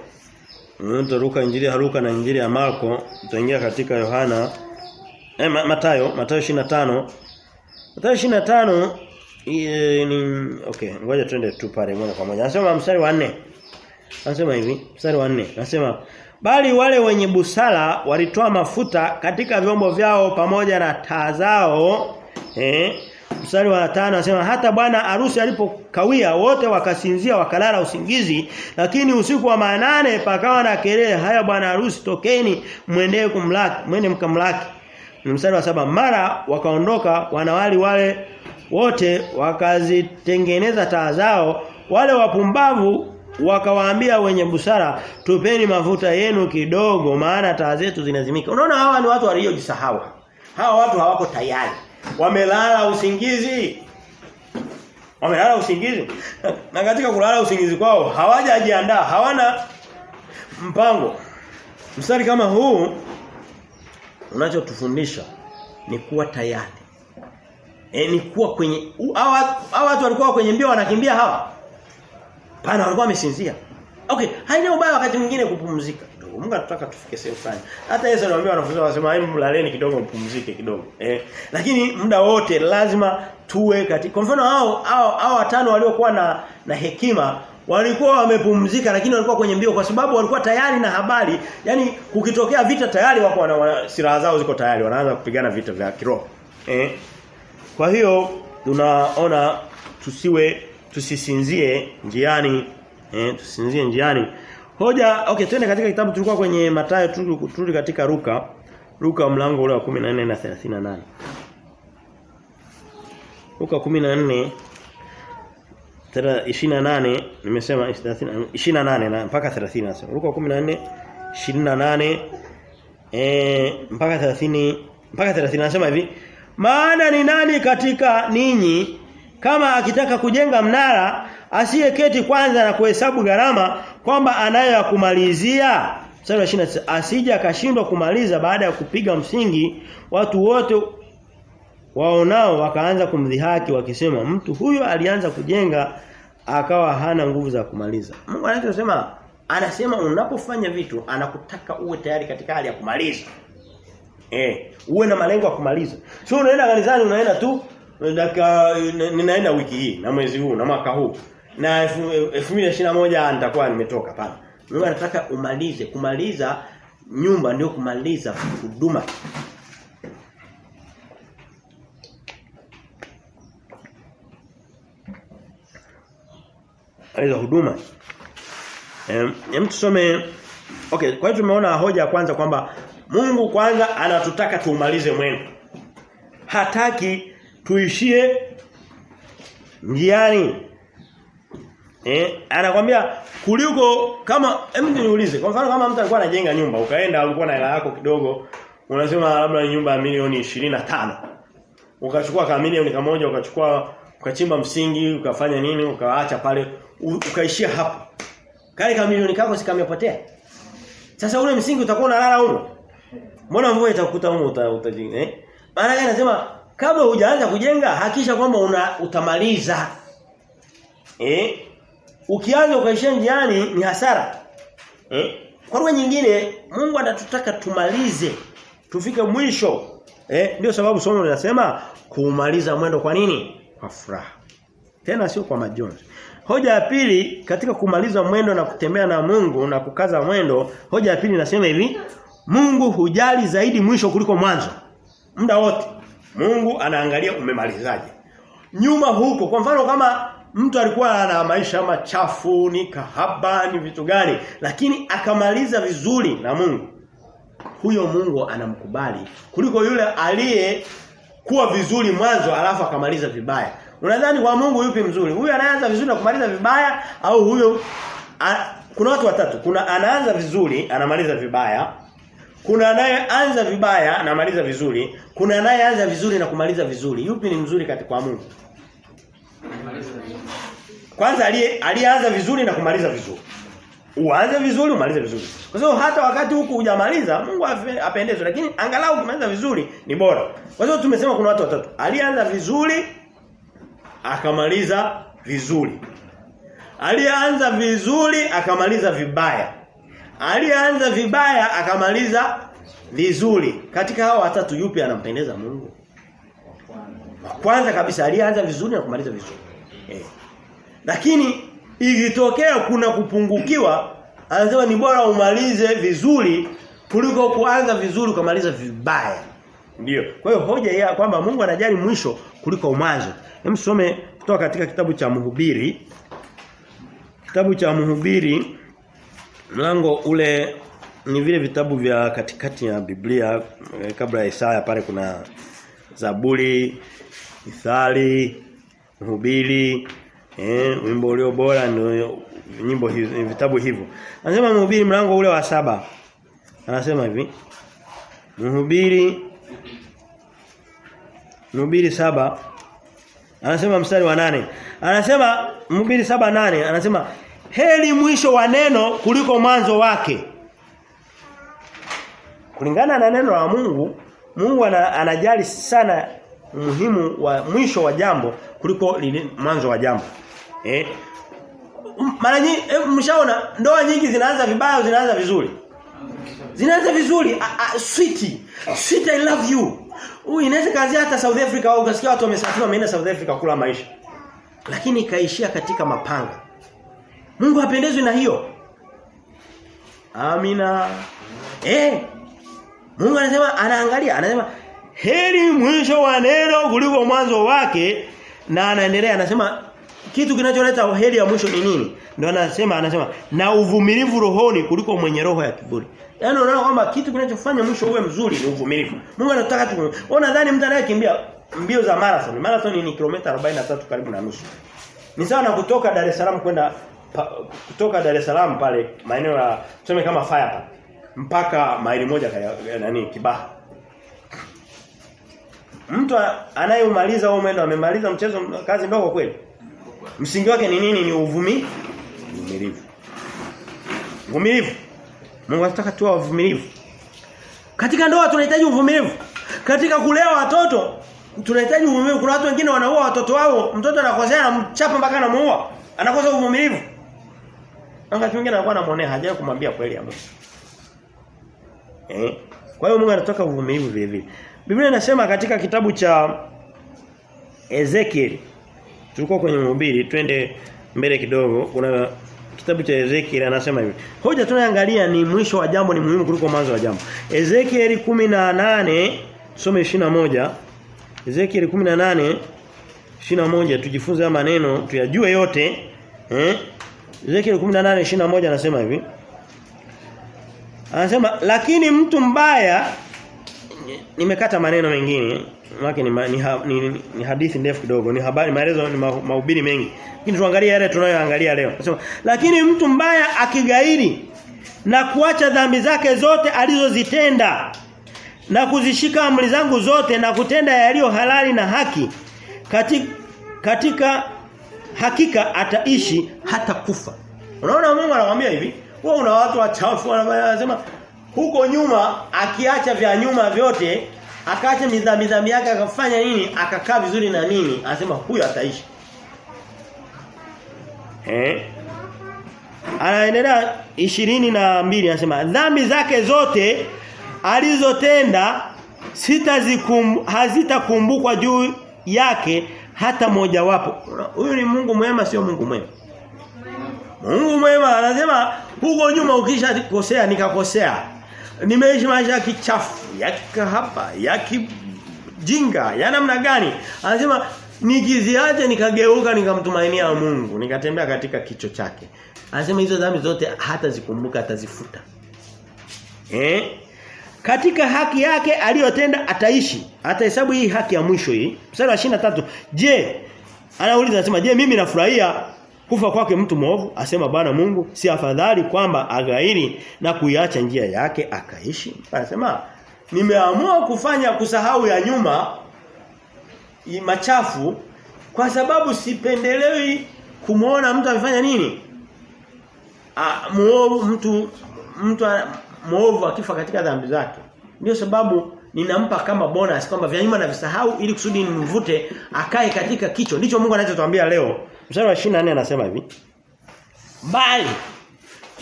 Tutaruka injili ya Luka na injili ya Marko. Tutaingia katika Yohana. Eh Mathayo Mathayo 25 Mathayo 25 e, ni okay ngoja twende tu pale moja kwa moja. Anasema mstari wa 4 anasema hivi mstari wa 4 nasema bali wale wenye busara walitoa mafuta katika vyombo vyao pamoja na taa zao eh Mstari wa 5 anasema hata bwana harusi alipokawia wote wakasinzia wakalala usingizi. Lakini usiku wa manane pakawa na kelele haya bwana harusi tokeni mwendee kumlaki mwende mkamlaki. Mstari wa saba. Mara wakaondoka wanawali wale wote wakazitengeneza taa zao. Wale wapumbavu wakawaambia wenye busara tupeni mafuta yenu kidogo maana taa zetu zinazimika. Unaona hawa ni watu waliojisahau. Hawa watu hawako tayari wamelala usingizi Wamelala usingizi. Na, katika kulala usingizi kwao hawajajiandaa, hawana mpango. Mstari kama huu unachotufundisha ni kuwa tayari. E, ni kuwa kwenye hawa watu walikuwa kwenye mbio wanakimbia hawa. Pana walikuwa wamesinzia. Okay, haina ubaya wakati mwingine kupumzika. Mungu anataka tufike sehemu fulani. Hata Yesu anawaambia wanafunzi wasema hebu mlaleni kidogo mpumzike kidogo. Eh, lakini muda wote lazima tuwe katika kwa mfano hao hao hao watano waliokuwa na na hekima walikuwa wamepumzika lakini walikuwa kwenye mbio kwa sababu walikuwa tayari na habari. Yaani kukitokea vita tayari wako wana silaha zao ziko tayari wanaanza kupigana vita vya kiroho. Eh? Kwa hiyo tunaona tusiwe tusisinzie njiani eh tusinzie njiani hoja okay twende katika kitabu tulikuwa kwenye Mathayo turudi katika Luka Luka mlango ule wa 14 na 38 Luka 14 28 nimesema 28 na mpaka 30 sasa. Luka 14 28 eh mpaka 30 mpaka 30 nasema hivi maana ni nani katika ninyi kama akitaka kujenga mnara asiyeketi kwanza na kuhesabu gharama kwamba anayo ya kumalizia? Mstari wa 29 asije akashindwa kumaliza baada ya kupiga msingi watu wote waonao wakaanza kumdhihaki wakisema mtu huyo alianza kujenga akawa hana nguvu za kumaliza. Mungu anachosema anasema unapofanya vitu anakutaka uwe tayari katika hali ya kumaliza. Eh uwe na malengo ya kumaliza. Sio unaenda kanisani unaenda tu dakika ninaenda wiki hii na mwezi huu na mwaka huu na 2021 nitakuwa nimetoka pale. Mungu anataka umalize, kumaliza nyumba ndio kumaliza huduma. Aliza huduma. Em, em tusome Okay, kwa hiyo tumeona hoja ya kwanza kwamba Mungu kwanza anatutaka tuumalize mwendo. Hataki tuishie njiani. Eh, anakwambia kuliko kama hebu niulize kwa mfano kama mtu alikuwa anajenga nyumba ukaenda ulikuwa na hela yako kidogo unasema labda nyumba ya milioni 25 ukachukua kama milioni kamoja ukachukua ukachimba msingi ukafanya nini ukaacha pale ukaishia hapo. Kale kama milioni kako sikamepotea sasa ule msingi utakuwa unalala huko. Mbona mvua itakukuta huko uta, uta eh? Maana yake anasema kabla hujaanza kujenga hakisha kwamba una utamaliza. Eh ukianza ukaishia njiani ni hasara. Eh? Kwa lugha nyingine Mungu anatutaka tumalize tufike mwisho. Eh? Ndio sababu somo linasema kumaliza mwendo kwa nini? Kwa furaha. Tena sio kwa majonzi. Hoja ya pili katika kumaliza mwendo na kutembea na Mungu na kukaza mwendo, hoja ya pili nasema hivi, Mungu hujali zaidi mwisho kuliko mwanzo. Muda wote Mungu anaangalia umemalizaje. Nyuma huko kwa mfano kama mtu alikuwa ana maisha machafu ni kahaba ni vitu gani lakini akamaliza vizuri na Mungu. Huyo Mungu anamkubali kuliko yule aliye kuwa vizuri mwanzo alafu akamaliza vibaya. Unadhani kwa Mungu yupi mzuri? Huyu anaanza vizuri na kumaliza vibaya au huyo a, kuna watu watatu. Kuna anaanza vizuri anamaliza vibaya. Kuna anayeanza vibaya anamaliza vizuri. Kuna anayeanza vizuri na kumaliza vizuri. Yupi ni mzuri katika kwa Mungu kwanza aliyeanza vizuri na kumaliza vizuri. Uanze vizuri umalize vizuri. Kwa sababu hata wakati huku hujamaliza Mungu apendezwe lakini angalau ukimaliza vizuri ni bora. Kwa sababu tumesema kuna watu watatu. Alianza vizuri akamaliza vizuri. Alianza vizuri akamaliza vibaya. Alianza vibaya akamaliza vizuri. Katika hao watatu yupi anampendeza Mungu? Kwanza kabisa alianza vizuri na kumaliza vizuri. Eh. Lakini ikitokea kuna kupungukiwa anasema ni bora umalize vizuri kuliko kuanza vizuri ukamaliza vibaya. Ndiyo. Kwa hiyo hoja ya kwamba Mungu anajali mwisho kuliko mwanzo. Hem some kutoka katika kitabu cha Mhubiri. Kitabu cha Mhubiri mlango ule ni vile vitabu vya katikati ya Biblia eh, kabla ya Isaya pale kuna Zaburi, Mithali, Mhubiri, eh wimbo ulio bora ndio nyimbo hizo vitabu hivyo. Anasema Mhubiri mlango ule wa saba. Anasema hivi. Mhubiri Mhubiri saba Anasema mstari wa nane Anasema Mhubiri saba nane anasema heli mwisho wa neno kuliko mwanzo wake. Kulingana na neno la Mungu, Mungu anajali sana muhimu wa mwisho wa jambo kuliko mwanzo wa jambo. Eh? Mara nyingi eh, mshaona ndoa nyingi zinaanza vibaya zinaanza vizuri. Zinaanza vizuri, a, a, sweet. Sweet I love you. Huyu inaweza kaanzia hata South Africa au ukasikia watu wamesafiri wameenda South Africa kula maisha. Lakini ikaishia katika mapanga. Mungu hapendezwi na hiyo. Amina. Eh. Mungu anasema anaangalia, anasema heri mwisho wa neno kuliko mwanzo wake na anaendelea anasema kitu kinacholeta heri ya mwisho ni nini? Ndio anasema anasema na uvumilivu rohoni kuliko mwenye roho ya kiburi. Yaani unaona kwamba kitu kinachofanya mwisho uwe mzuri ni uvumilivu. Mungu anataka tu. Wewe unadhani mtu anayekimbia mbio za marathon. Marathon ni kilomita 43 karibu na nusu. Ni sawa na kutoka Dar es Salaam kwenda kutoka Dar es Salaam pale maeneo ya tuseme kama Fire mpaka maili moja kaya, nani Kibaha. Mtu anayeumaliza huo mwendo amemaliza mchezo kazi ndogo kweli. Msingi wake ni nini? Ni uvumi uvumilivu. Uvumilivu. Mungu anataka tuwe wavumilivu. Katika ndoa tunahitaji uvumilivu. Katika kulea watoto tunahitaji uvumilivu. Kuna watu wengine wanaua watoto wao, mtoto anakosea anamchapa mpaka anamuua. Anakosa uvumilivu. Wakati mwingine anakuwa anamuonea hajawahi kumwambia kweli ya Mungu. Eh? Kwa hiyo Mungu anataka uvumilivu vile vile. Biblia inasema katika kitabu cha Ezekiel tulikuwa kwenye mhubiri twende mbele kidogo kuna kitabu cha Ezekiel anasema hivi. Hoja tunayoangalia ni mwisho wa jambo ni muhimu kuliko mwanzo wa jambo. Ezekiel 18 tusome 21. Ezekiel 18 21 tujifunze haya maneno tuyajue yote. Eh? Ezekiel 18 21 anasema hivi. Anasema lakini mtu mbaya nimekata maneno mengine maana ni, ni, ni, ni hadithi ndefu kidogo, ni habari maelezo ni mahubiri mengi. Lakini tuangalie yale tunayoangalia leo. Nasema, lakini mtu mbaya akigairi na kuacha dhambi zake zote alizozitenda na kuzishika amri zangu zote na kutenda yaliyo halali na haki katika, katika hakika ataishi hata kufa. Unaona Mungu anakuambia hivi, wewe una watu wachafu wanasema huko nyuma akiacha vya nyuma vyote akaacha midhambi dhambi yake akafanya nini akakaa vizuri na nini anasema huyo ataishi. Eh? Anaendelea ishirini na mbili anasema dhambi zake zote alizotenda hazitakumbukwa juu yake hata moja wapo huyu ni Mungu mwema sio Mungu mwema? Mungu mwema anasema huko nyuma ukishakosea nikakosea nimeishi maisha ya kichafu, ya kikahaba, ya kijinga, ya namna gani? Anasema nikiziacha nikageuka nikamtumainia Mungu, nikatembea katika kicho chake. Anasema hizo dhambi zote hata zikumbuka atazifuta. Eh? Katika haki yake aliyotenda ataishi. Atahesabu hii haki ya mwisho hii. Mstari wa 23. Je, anauliza anasema je mimi nafurahia kufa kwake mtu mwovu asema bwana Mungu si afadhali kwamba agairi na kuiacha njia yake akaishi. Anasema nimeamua kufanya kusahau ya nyuma machafu kwa sababu sipendelewi kumuona mtu amefanya nini. A, muovu mtu mtu muovu akifa katika dhambi zake. Ndio sababu ninampa kama bonus kwamba vya nyuma na visahau ili kusudi nimvute akae katika kicho ndicho Mungu anachotuambia leo Mstari wa 24 anasema hivi. Bali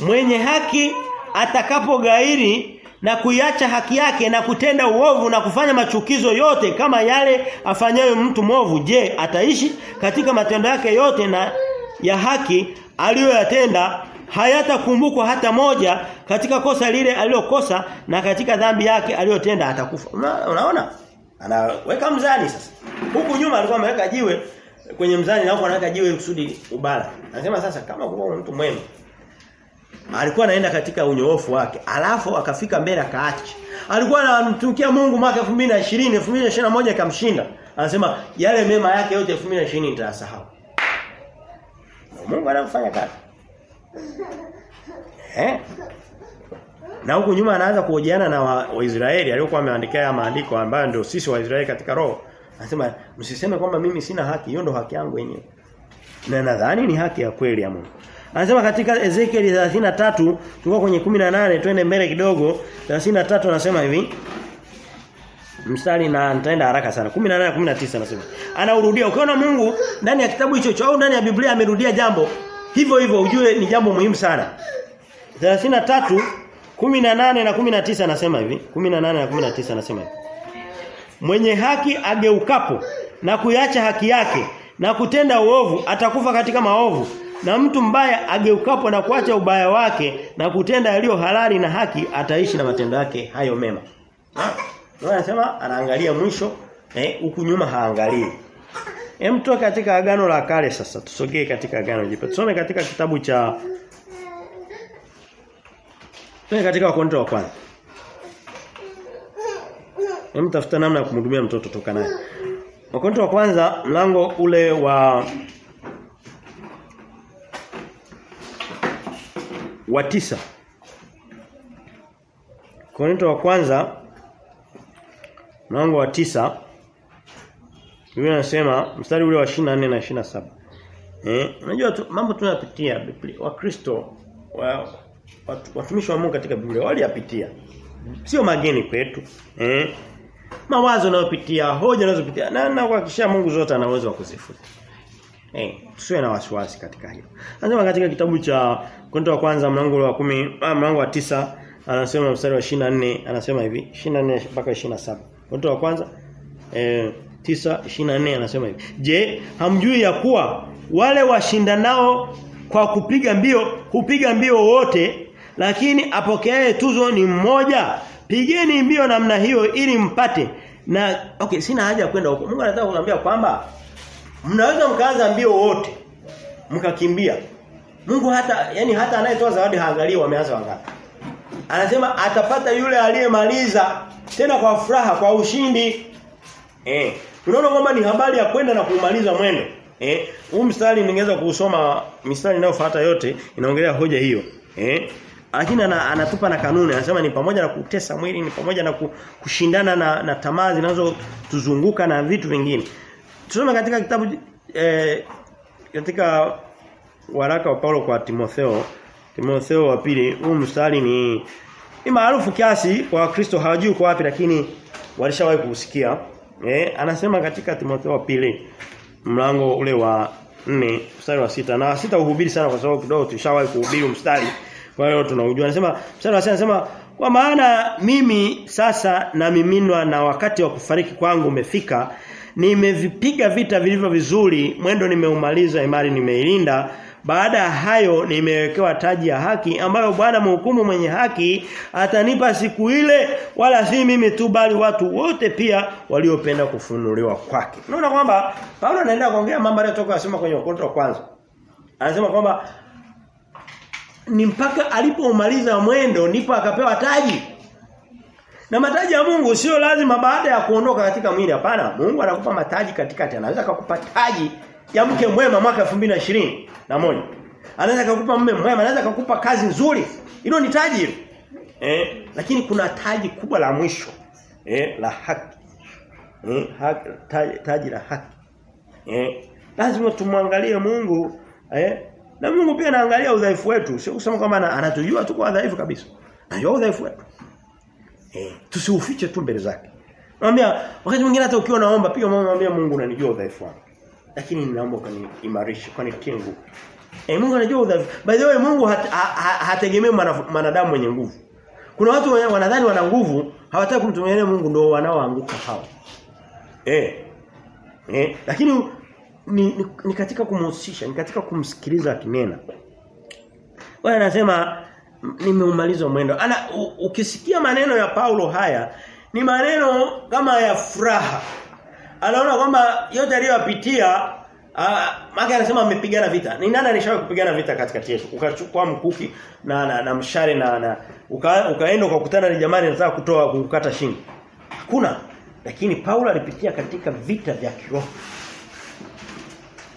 mwenye haki atakapogairi na kuiacha haki yake na kutenda uovu na kufanya machukizo yote kama yale afanyayo mtu mwovu je ataishi katika matendo yake yote na ya haki aliyoyatenda? Hayatakumbukwa hata moja katika kosa lile alilokosa na katika dhambi yake aliyotenda atakufa. Una, unaona? Anaweka mzani sasa. Huku nyuma alikuwa ameweka jiwe kwenye mzani na huko anaweka jiwe kusudi ubala. Anasema sasa kama kwa mtu mwema alikuwa anaenda katika unyoofu wake, alafu akafika mbele akaacha. Alikuwa anamtumikia Mungu mwaka 2020, 2021 ikamshinda. Anasema yale mema yake yote 2020 nitasahau. Mungu anamfanya kazi. Eh? Na huku nyuma anaanza kuhojiana na Waisraeli wa aliokuwa ameandikia maandiko ambayo ndio sisi Waisraeli katika roho. Anasema msiseme kwamba mimi sina haki, hiyo ndo haki yangu yenyewe. Na nadhani ni haki ya kweli ya Mungu. Anasema katika Ezekiel 33 tulikuwa kwenye 18 twende mbele kidogo. 33 anasema hivi. Mstari na nitaenda haraka sana. 18 19 anasema anaurudia ukiona Mungu ndani ya kitabu hicho au ndani ya Biblia amerudia jambo hivyo hivyo ujue ni jambo muhimu sana. 33 18 na 19 anasema hivi. 18 na 19 anasema hivi Mwenye haki ageukapo na kuiacha haki yake na kutenda uovu atakufa katika maovu na mtu mbaya ageukapo na kuacha ubaya wake na kutenda yaliyo halali na haki ataishi na matendo yake hayo mema. Ndio anasema anaangalia mwisho eh huku nyuma haangalii. Hem katika agano la kale sasa tusogee katika agano jipya. Tusome katika kitabu cha Tusome katika Wakorintho wa kwanza. Hem tafuta namna ya kumhudumia mtoto toka naye. Wakorintho wa kwanza mlango ule wa wa tisa. Korinto wa kwanza mlango wa tisa. Biblia inasema mstari ule wa 24 na 27 Eh unajua tu, mambo tunayopitia Wakristo wa, watu, watumishi wa Mungu katika Biblia waliyapitia. Sio mageni kwetu eh mawazo unayopitia hoja unazopitia na na kuhakikisha Mungu zote ana uwezo wa kuzifuta Eh, tusiwe na wasiwasi katika hilo. Anasema katika kitabu cha Korinto wa kwanza mlango wa 10, mlango wa tisa anasema mstari wa 24 anasema hivi, 24 mpaka 27. Korinto wa kwanza eh 9 24 anasema hivi. Je, hamjui ya kuwa wale washinda nao kwa kupiga mbio hupiga mbio wote lakini apokeaye tuzo ni mmoja? Pigeni mbio namna hiyo ili mpate. Na okay, sina haja ya kwenda huko. Mungu anataka kukuambia kwamba mnaweza mkaanza mbio wote mkakimbia. Mungu hata yani hata anayetoa zawadi haangalii wameanza wangapi. Anasema atapata yule aliyemaliza tena kwa furaha kwa ushindi. Eh unaona kwamba ni habari ya kwenda na kumaliza mwendo. Eh huu mstari ningeweza kuusoma mstari inayofuata yote inaongelea hoja hiyo. Eh lakini anatupa na kanuni anasema ni pamoja na kutesa mwili ni pamoja na kushindana na, na tamaa zinazotuzunguka na vitu vingine Tusome katika kitabu eh, katika waraka wa Paulo kwa Timotheo, Timotheo wa pili, huu mstari ni ni maarufu kiasi kwa Wakristo hawajui kwa wapi lakini walishawahi kusikia. Eh, anasema katika Timotheo wa pili mlango ule wa 4 mstari wa sita na sita uhubiri sana kwa sababu kidogo tushawahi kuhubiri mstari. Kwa hiyo tunaujua. Anasema mstari wa anasema kwa maana mimi sasa namiminwa na wakati wa kufariki kwangu umefika nimevipiga vita vilivyo vizuri mwendo nimeumaliza imani nimeilinda baada ya hayo nimewekewa taji ya haki ambayo Bwana mhukumu mwenye haki atanipa siku ile wala si mimi tu bali watu wote pia waliopenda kufunuliwa kwake. Unaona kwamba Paulo anaenda kuongea mambo yaliyotoka asema kwenye ukoto wa kwanza. Anasema kwamba ni mpaka alipomaliza mwendo ndipo akapewa taji. Na mataji ya Mungu sio lazima baada ya kuondoka katika mwili hapana. Mungu anakupa mataji katikati. Anaweza akakupa taji ya mke mwema mwaka 2020 na moja. Anaweza akakupa mume mwema, anaweza akakupa kazi nzuri. Hilo ni taji hilo. Eh, lakini kuna taji kubwa la mwisho. Eh, la haki. Eh, haki taji, taji la haki. Eh, lazima tumwangalie Mungu eh na Mungu pia anaangalia udhaifu wetu. Sio kusema kwamba anatujua tu kwa dhaifu kabisa. Anajua udhaifu wetu. Eh, tusiufiche tu mbele zake. Naambia wakati mwingine hata ukiwa naomba pia mwambie Mungu unanijua udhaifu wangu. Lakini ninaomba ukaniimarishe kwani tie nguvu. Eh Mungu anajua udhaifu. By the way Mungu hat, ha, ha, hategemei mwanadamu wenye nguvu. Kuna watu wanadhani wana nguvu, hawataka kumtumainia Mungu ndio wanaoanguka hao. Eh. Eh, lakini ni, ni, ni katika kumhusisha, ni katika kumsikiliza akinena. Wao anasema nimeumaliza mwendo. Ana ukisikia maneno ya Paulo haya ni maneno kama ya furaha. Anaona kwamba yote aliyopitia maka anasema amepigana vita. Ni nani alishawahi kupigana vita katikati yetu? Ukachukua mkuki na na, na mshale na, na uka, ukaenda ukakutana na jamani anataka kutoa kukata shingo. Hakuna. Lakini Paulo alipitia katika vita vya kiroho.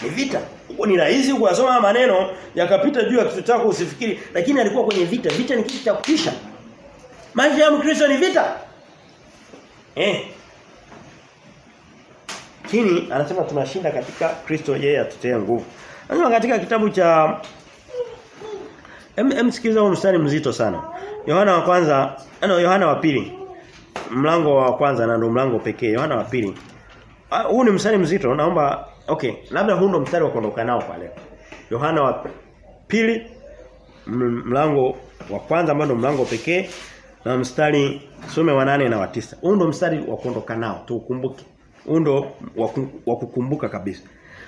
Ni vita. Huko Ni rahisi kuyasoma maneno yakapita juu ya kichwa chako usifikiri, lakini alikuwa kwenye vita. Vita ni kitu cha kutisha. Maisha ya Mkristo ni vita. Eh. lakini anasema tunashinda katika Kristo yeye atutie nguvu. Anasema katika kitabu cha Em, em huu mstari mzito sana. Yohana wa kwanza, ano Yohana wa pili. Mlango wa kwanza na ndo mlango pekee Yohana wa pili. Ah, Huu ni mstari mzito naomba okay, labda huu ndo mstari wa kuondoka nao kwa leo. Yohana wa pili mlango wa kwanza ambao ndo mlango pekee na mstari some wa nane na wa tisa. Huu ndo mstari wa kuondoka nao tuukumbuke. Huu ndo wa kukumbuka kabisa.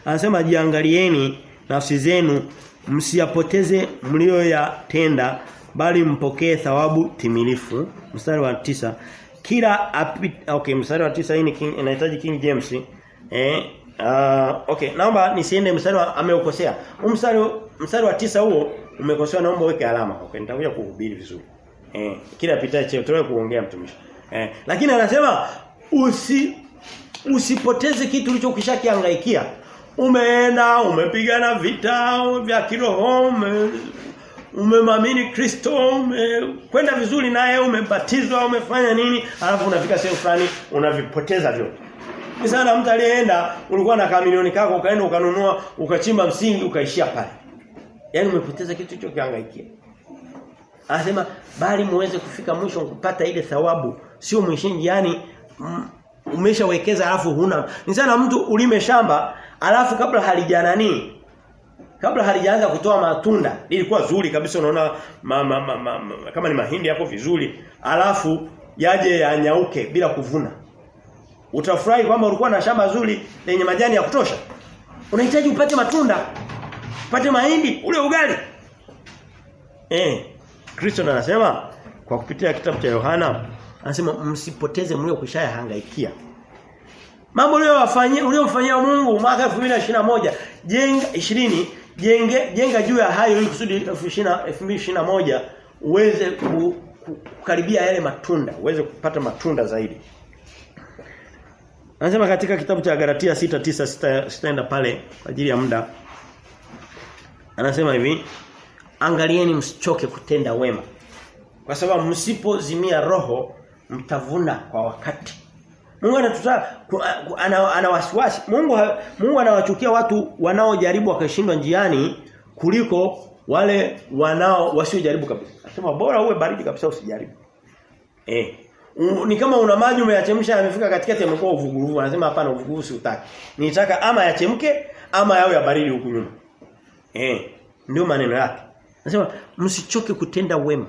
Anasema jiangalieni nafsi zenu msiyapoteze mlioyatenda bali mpokee thawabu timilifu. Mstari wa tisa kila api, okay mstari wa tisa hii inahitaji King James. Eh uh, okay naomba nisiende mstari ameukosea. Mstari mstari wa tisa huo umekosea naomba uweke alama. Okay nitakuja kuhubiri vizuri. Eh kila pitaye cheo tuwe kuongea mtumishi. Eh lakini anasema usi usipoteze kitu ulichokishakihangaikia. Umeenda, umepigana vita vya kiroho, ume Kristo, umekwenda vizuri naye, umebatizwa, umefanya nini, alafu unafika sehemu fulani unavipoteza vyote. Ni sana mtu aliyeenda ulikuwa na kamilioni kako ukaenda ukanunua ukachimba msingi ukaishia pale. Yaani umepoteza kitu hicho kihangaikia. Anasema bali muweze kufika mwisho kupata ile thawabu, sio mwishini njiani mm, umeshawekeza alafu huna. Ni sana mtu ulime shamba alafu kabla halijanani kabla halijaanza kutoa matunda lilikuwa zuri kabisa unaona ma, ma, ma, ma, ma, kama ni mahindi yako vizuri alafu yaje yanyauke bila kuvuna utafurahi kwamba ulikuwa na shamba zuri lenye majani ya kutosha. Unahitaji upate matunda upate mahindi ule ugali. Eh Kristo anasema kwa kupitia kitabu cha Yohana anasema msipoteze mlio kushayahangaikia. Mambo uliyowafanyia uliyomfanyia Mungu mwaka 2021 jenga 20 jenge jenga juu ya hayo ili kusudi 2021 uweze ku, ku, kukaribia yale matunda, uweze kupata matunda zaidi. Anasema katika kitabu cha Galatia 6:9 sitaenda pale kwa ajili ya muda. Anasema hivi, angalieni msichoke kutenda wema. Kwa sababu msipozimia roho mtavuna kwa wakati. Mungu anatutaka ana, ana wasiwasi. Mungu Mungu anawachukia watu wanaojaribu wakashindwa njiani kuliko wale wanao wasiojaribu kabisa. Anasema bora uwe baridi kabisa usijaribu. Eh. Ni kama una maji umeyachemsha yamefika katikati yamekuwa uvuguvugu. Anasema hapana uvuguvugu siutaki. Nitaka ama yachemke ama yawe ya baridi huku nyuma. Eh. Ndio maneno yake. Anasema msichoke kutenda wema.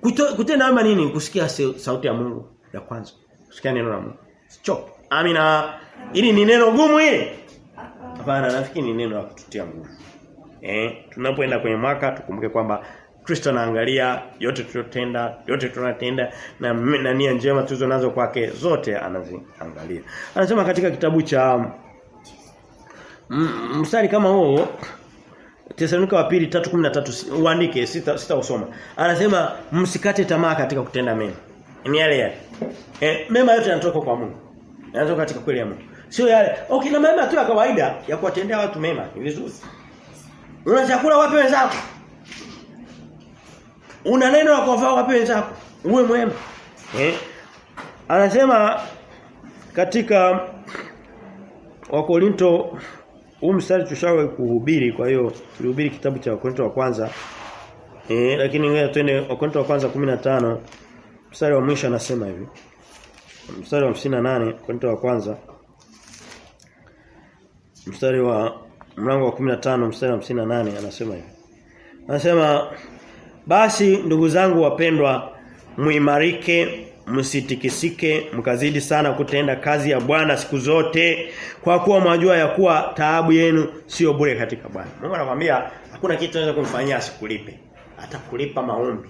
Kuto, kutenda wema nini? Kusikia sauti ya Mungu ya kwanza. Kusikia neno la Mungu. Sichoke. Amina. Hili ni neno gumu hili. Hapana, nafikiri ni neno la kututia nguvu. Eh, tunapoenda kwenye mwaka tukumbuke kwamba Kristo anaangalia yote tuliyotenda, yote tunatenda na, na nia njema tulizo nazo kwake zote anaziangalia. Anasema katika kitabu cha mstari kama huo Tesalonika wa pili 3:13 uandike sita sita usoma. Anasema msikate tamaa katika kutenda mema. Ni yale yale. Eh, mema yote yanatoka kwa Mungu. Yanatoka katika kweli ya Mungu. Sio yale. Okay, na mema tu ya kawaida ya kuwatendea watu mema ni vizuri. Una chakula wape wenzako. Una neno la kuwafaa wapi wenzako. Uwe mwema. Eh? Anasema katika Wakorinto huu mstari tushawe kuhubiri kwa hiyo tulihubiri kitabu cha Wakorinto wa kwanza. Eh lakini ngoja twende Wakorinto wa kwanza 15 mstari wa mwisho anasema hivi. Mstari wa 58 Wakorinto wa kwanza mstari wa mlango wa 15 mstari wa 58 anasema hivi. Anasema basi ndugu zangu wapendwa muimarike msitikisike mkazidi sana kutenda kazi ya Bwana siku zote kwa kuwa mwajua ya kuwa taabu yenu sio bure katika Bwana. Mungu anakuambia hakuna kitu unaweza kumfanyia asikulipe. Atakulipa maombi.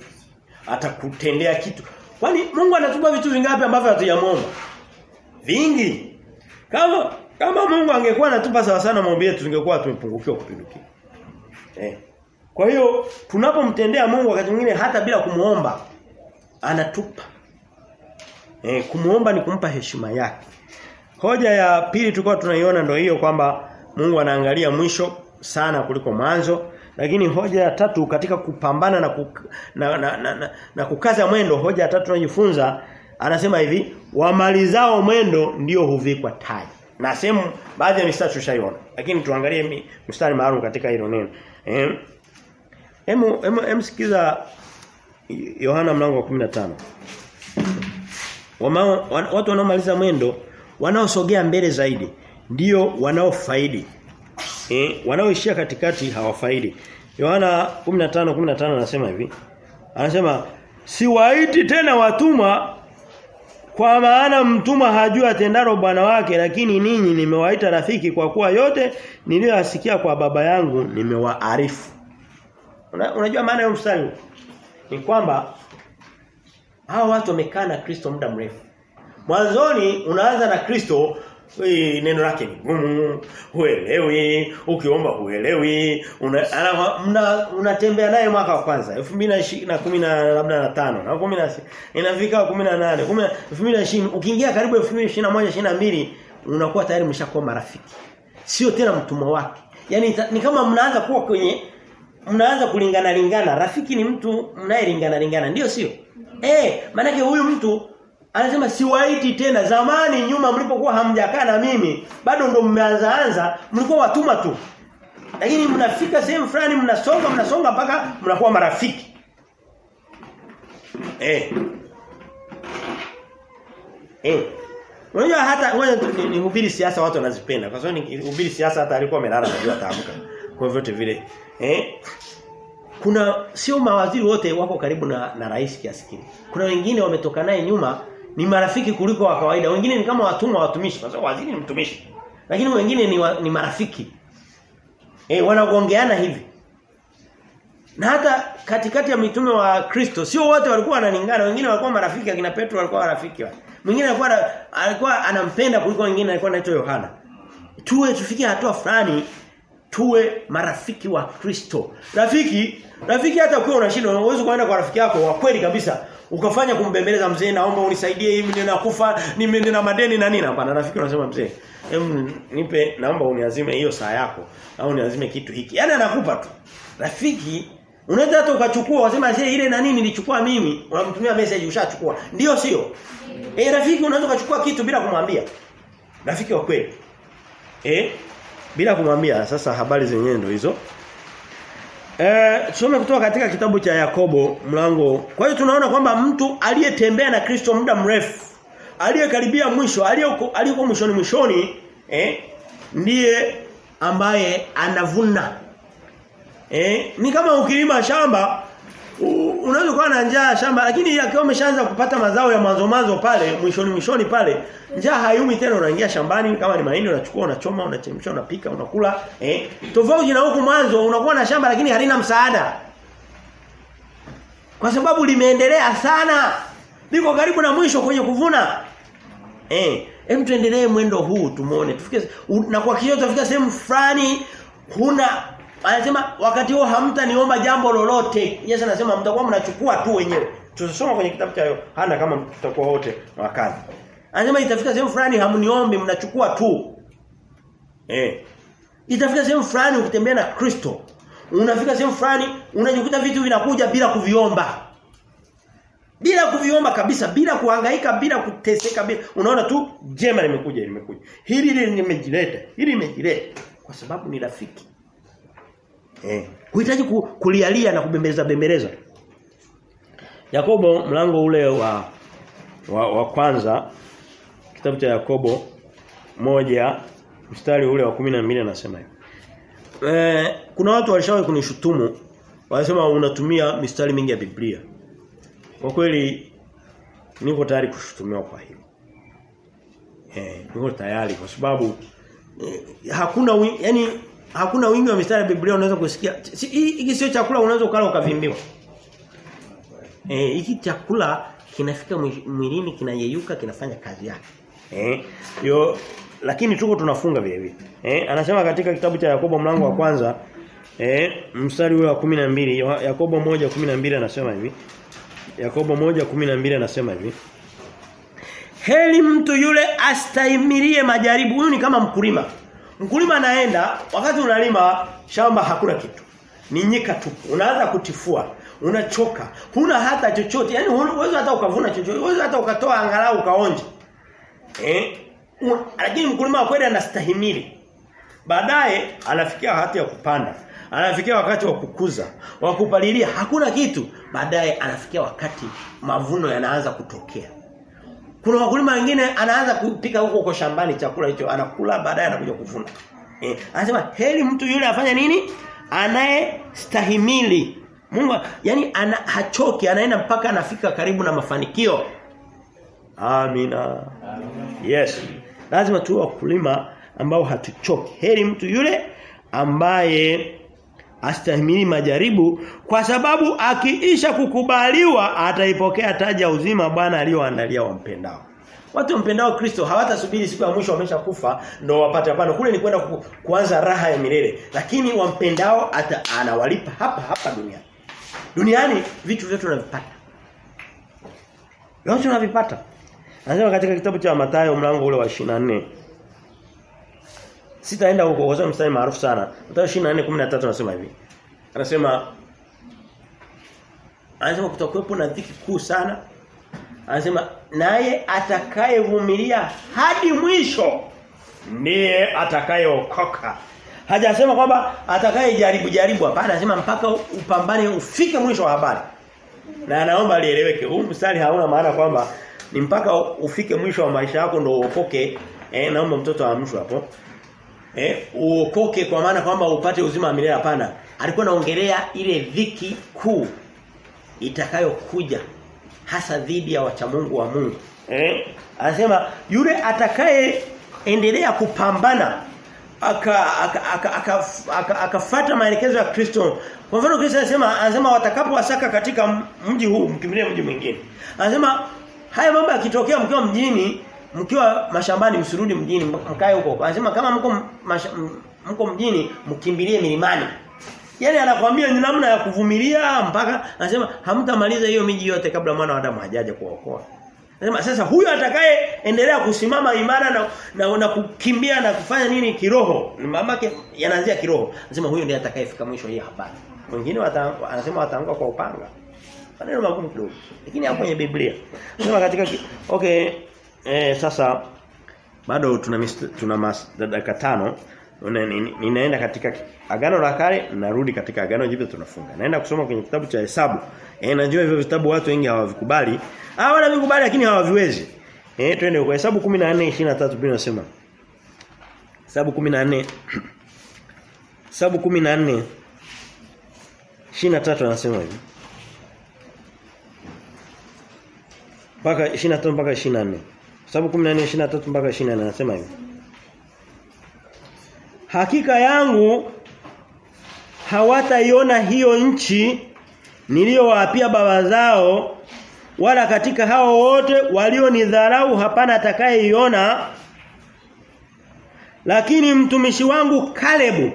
Atakutendea kitu. Kwani Mungu anatupa vitu vingapi ambavyo hatujamuomba? Vingi. Kama kama Mungu angekuwa anatupa sawa sana maombi yetu tungekuwa tumepungukiwa kupindukia. Eh. Kwa hiyo tunapomtendea Mungu wakati mwingine hata bila kumuomba anatupa. E, kumuomba ni kumpa heshima yake. Hoja ya pili tulikuwa tunaiona ndio hiyo kwamba Mungu anaangalia mwisho sana kuliko mwanzo. Lakini hoja ya tatu katika kupambana na, kuk, na, na, na, na, na kukaza mwendo, hoja ya tatu tunajifunza anasema hivi, wamalizao mwendo ndio huvikwa taji. Na sehemu baadhi ya mistari tushaiona. Lakini tuangalie mstari maalum katika hilo neno. Eh. Hemu hemu hemu sikiza Yohana mlango wa 15. Wama, watu wanaomaliza mwendo wanaosogea mbele zaidi ndio wanaofaidi. Eh, wanaoishia katikati hawafaidi. Yohana 15 15 anasema hivi. Anasema siwaiti tena watumwa kwa maana mtumwa hajua tendaro bwana wake lakini ninyi nimewaita rafiki kwa kuwa yote niliyoyasikia kwa baba yangu nimewaarifu. Una, unajua maana ya mstari? Ni kwamba hao watu wamekaa na Kristo muda mrefu. Mwanzoni unaanza na Kristo eh, neno lake ni gumu, huelewi, ukiomba huelewi, una, ana- unatembea naye mwaka wa kwanza 2010 na labda na 5 na 10 inafika 18 10 2020 ukiingia karibu 2021 22 unakuwa tayari mshakuwa marafiki. Sio tena mtumwa wake. Yaani ni kama mnaanza kuwa kwenye mnaanza kulingana lingana. Rafiki ni mtu mnayelingana lingana, ndio sio? Eh, maana huyu mtu anasema siwaiti tena zamani nyuma mlipokuwa hamjakaa na mimi bado ndo mmeanza anza mlikuwa watuma tu. Lakini mnafika sehemu fulani mnasonga mnasonga mpaka mnakuwa marafiki. Eh. Eh. Unajua hata wewe nihubiri siasa watu wanazipenda kwa sababu nihubiri siasa hata alikuwa amelala najua ataamka. Kwa vyote vile. Eh? Kuna sio mawaziri wote wako karibu na, na rais kiasi kile. Kuna wengine wametoka naye nyuma ni marafiki kuliko wa kawaida. Wengine ni kama watumwa watumishi kwa sababu waziri ni mtumishi. Lakini wengine ni, wa, ni marafiki. Eh wanagongeana hivi. Na hata katikati ya mitume wa Kristo sio wote walikuwa wanalingana, wengine walikuwa marafiki akina Petro walikuwa marafiki wake. Mwingine alikuwa alikuwa anampenda kuliko wengine alikuwa anaitwa Yohana. Tuwe tufikie hatua fulani tuwe marafiki wa Kristo. Rafiki, rafiki hata ukiwa unashindwa unaweza kwenda kwa rafiki yako wa kweli kabisa ukafanya kumbembeleza mzee naomba unisaidie hivi ninakufa nime nina madeni na nini. Hapana rafiki unasema mzee hebu nipe naomba uniazime hiyo saa yako au uniazime kitu hiki. Yani anakupa tu. Rafiki unaweza hata ukachukua wasema sasa ile na nini nilichukua mimi? Unamtumia message ushachukua. Ndio sio? Eh rafiki unaweza ukachukua kitu bila kumwambia. Rafiki wa kweli. Eh bila kumwambia sasa habari zenyewe ndio hizo Eh tusome kutoka katika kitabu cha Yakobo mlango. Kwa hiyo tunaona kwamba mtu aliyetembea na Kristo muda mrefu, aliyekaribia mwisho, aliyeko mwishoni mwishoni, eh ndiye ambaye anavuna. Eh ni kama ukilima shamba unaweza kuwa na njaa shamba lakini akiwa umeshaanza kupata mazao ya mwanzo mwanzo pale mwishoni mwishoni pale njaa hayumi tena unaingia shambani kama ni mahindi unachukua unachoma unachemsha unapika unakula eh. Tofauti na huku mwanzo unakuwa na shamba lakini halina msaada. Kwa sababu limeendelea sana. Liko karibu na mwisho kwenye kuvuna. Eh hem tuendelee mwendo huu tumuone. Tufike na kwa kiyo tutafika sehemu fulani huna anasema wakati huo hamtaniomba jambo lolote. Yesu anasema mtakuwa mnachukua tu wenyewe. Tusisoma kwenye kitabu cha Yohana kama tutakuwa wote wakati anasema itafika sehemu fulani hamniombi mnachukua tu. Eh. Itafika sehemu fulani ukitembea na Kristo unafika sehemu fulani unajikuta vitu vinakuja bila kuviomba. Bila kuviomba kabisa bila kuhangaika bila kuteseka bila unaona tu jema limekuja limekuja. Hili limejileta hili limejileta kwa sababu ni rafiki eh. Huhitaji ku, kulialia na kubembeleza bembeleza. Yakobo mlango ule wa wa, wa kwanza kitabu cha Yakobo moja mstari ule wa 12 anasema hivi. Eh kuna watu walishawahi kunishutumu wanasema unatumia mistari mingi ya Biblia. Kwa kweli niko tayari kushutumiwa kwa hilo. Eh, niko tayari kwa sababu eh, hakuna yani hakuna wingi wa mistari ya Biblia unaweza kusikia. Hiki sio chakula unaweza ukala ukavimbiwa. Eh, hiki chakula kinafika mwilini kinayeyuka kinafanya kazi yake. Eh, yo lakini tuko tunafunga vile vile. Eh, anasema katika kitabu cha Yakobo mlango wa kwanza eh mstari ule wa 12 Yo- Yakobo 1:12 anasema hivi. Yakobo 1:12 anasema hivi. Heli mtu yule astahimilie majaribu. Huyu ni kama mkulima. Mkulima anaenda wakati unalima shamba hakuna kitu. Ni nyika tu. Unaanza kutifua. Unachoka. Huna hata chochote. Yaani huwezi hata ukavuna chochote. Huwezi hata ukatoa angalau ukaonje. Eh? Lakini mkulima kweli anastahimili. Baadaye anafikia hati ya kupanda. Anafikia wakati wa kukuza, wa kupalilia, hakuna kitu. Baadaye anafikia wakati mavuno yanaanza kutokea. Kuna wakulima wengine anaanza kupika huko kwa shambani chakula hicho, anakula baadaye anakuja kuvuna. Eh, anasema heli mtu yule afanya nini? Anayestahimili. Mungu yani ana, hachoki, anaenda mpaka anafika karibu na mafanikio. Amina. Amina. Yes. Lazima tuwe wakulima ambao hatuchoki. Heri mtu yule ambaye astahimili majaribu kwa sababu akiisha kukubaliwa ataipokea taji ya uzima Bwana aliyoandalia wampendao. Watu wampendao Kristo hawatasubiri siku ya mwisho wamesha kufa ndio wapate hapana kule ni kwenda ku, kuanza raha ya milele lakini wampendao ata, anawalipa hapa hapa duniani. Duniani vitu vyote tunavipata. Yote tunavipata. Anasema katika kitabu cha Mathayo mlango ule wa 24 Sitaenda huko kwa sababu mstari maarufu sana. Mathayo 24:13 anasema hivi. Anasema Anasema kutakuwepo na dhiki kuu sana. Anasema naye atakayevumilia hadi mwisho ndiye atakayeokoka. Hajasema kwamba atakaye jaribu jaribu hapana, anasema mpaka upambane ufike mwisho wa habari. Na anaomba lieleweke. Huu mstari hauna maana kwamba ni mpaka ufike mwisho wa maisha yako ndio uokoke. Eh, naomba mtoto aamshwe hapo. Eh, uokoke kwa maana kwamba upate uzima wa milele hapana. Alikuwa anaongelea ile dhiki kuu itakayokuja hasa dhidi ya wachamungu wa Mungu. Eh? Anasema yule atakaye endelea kupambana aka akafuata aka, aka, aka, maelekezo ya Kristo. Kwa mfano Kristo anasema anasema watakapowasaka katika mji huu mkimbilie mji mwingine. Anasema haya mambo yakitokea mkiwa mjini mkiwa mashambani msurudi mjini mkae huko. Anasema kama mko mko mjini mkimbilie milimani. Yaani anakuambia ni namna ya kuvumilia mpaka anasema hamtamaliza hiyo miji yote kabla mwana wa Adamu hajaja kuokoa. Anasema sasa huyo atakaye endelea kusimama imara na, na, na kukimbia na kufanya nini kiroho, mamake yanaanzia kiroho. Anasema huyo ndiye atakayefika mwisho hii habari. Wengine wata, anasema wataanguka kwa upanga. Maneno magumu kidogo. Lakini hapo kwenye Biblia. Anasema katika okay eh sasa bado tuna tuna dakika tano ninaenda katika agano la kale narudi katika agano jipya tunafunga. Naenda kusoma kwenye kitabu cha hesabu. Eh najua hivyo vitabu watu wengi hawavikubali. Ah wanavikubali lakini hawaviwezi. Eh twende kwa hesabu 14:23 Biblia inasema. Hesabu 14 Hesabu 14 23 anasema hivi. Mpaka 23 mpaka 24. Hesabu 14 23 mpaka 24 anasema hivi. Hakika yangu hawataiona hiyo nchi niliyowaapia baba zao wala katika hao wote walionidharau hapana atakayeiona lakini mtumishi wangu Kalebu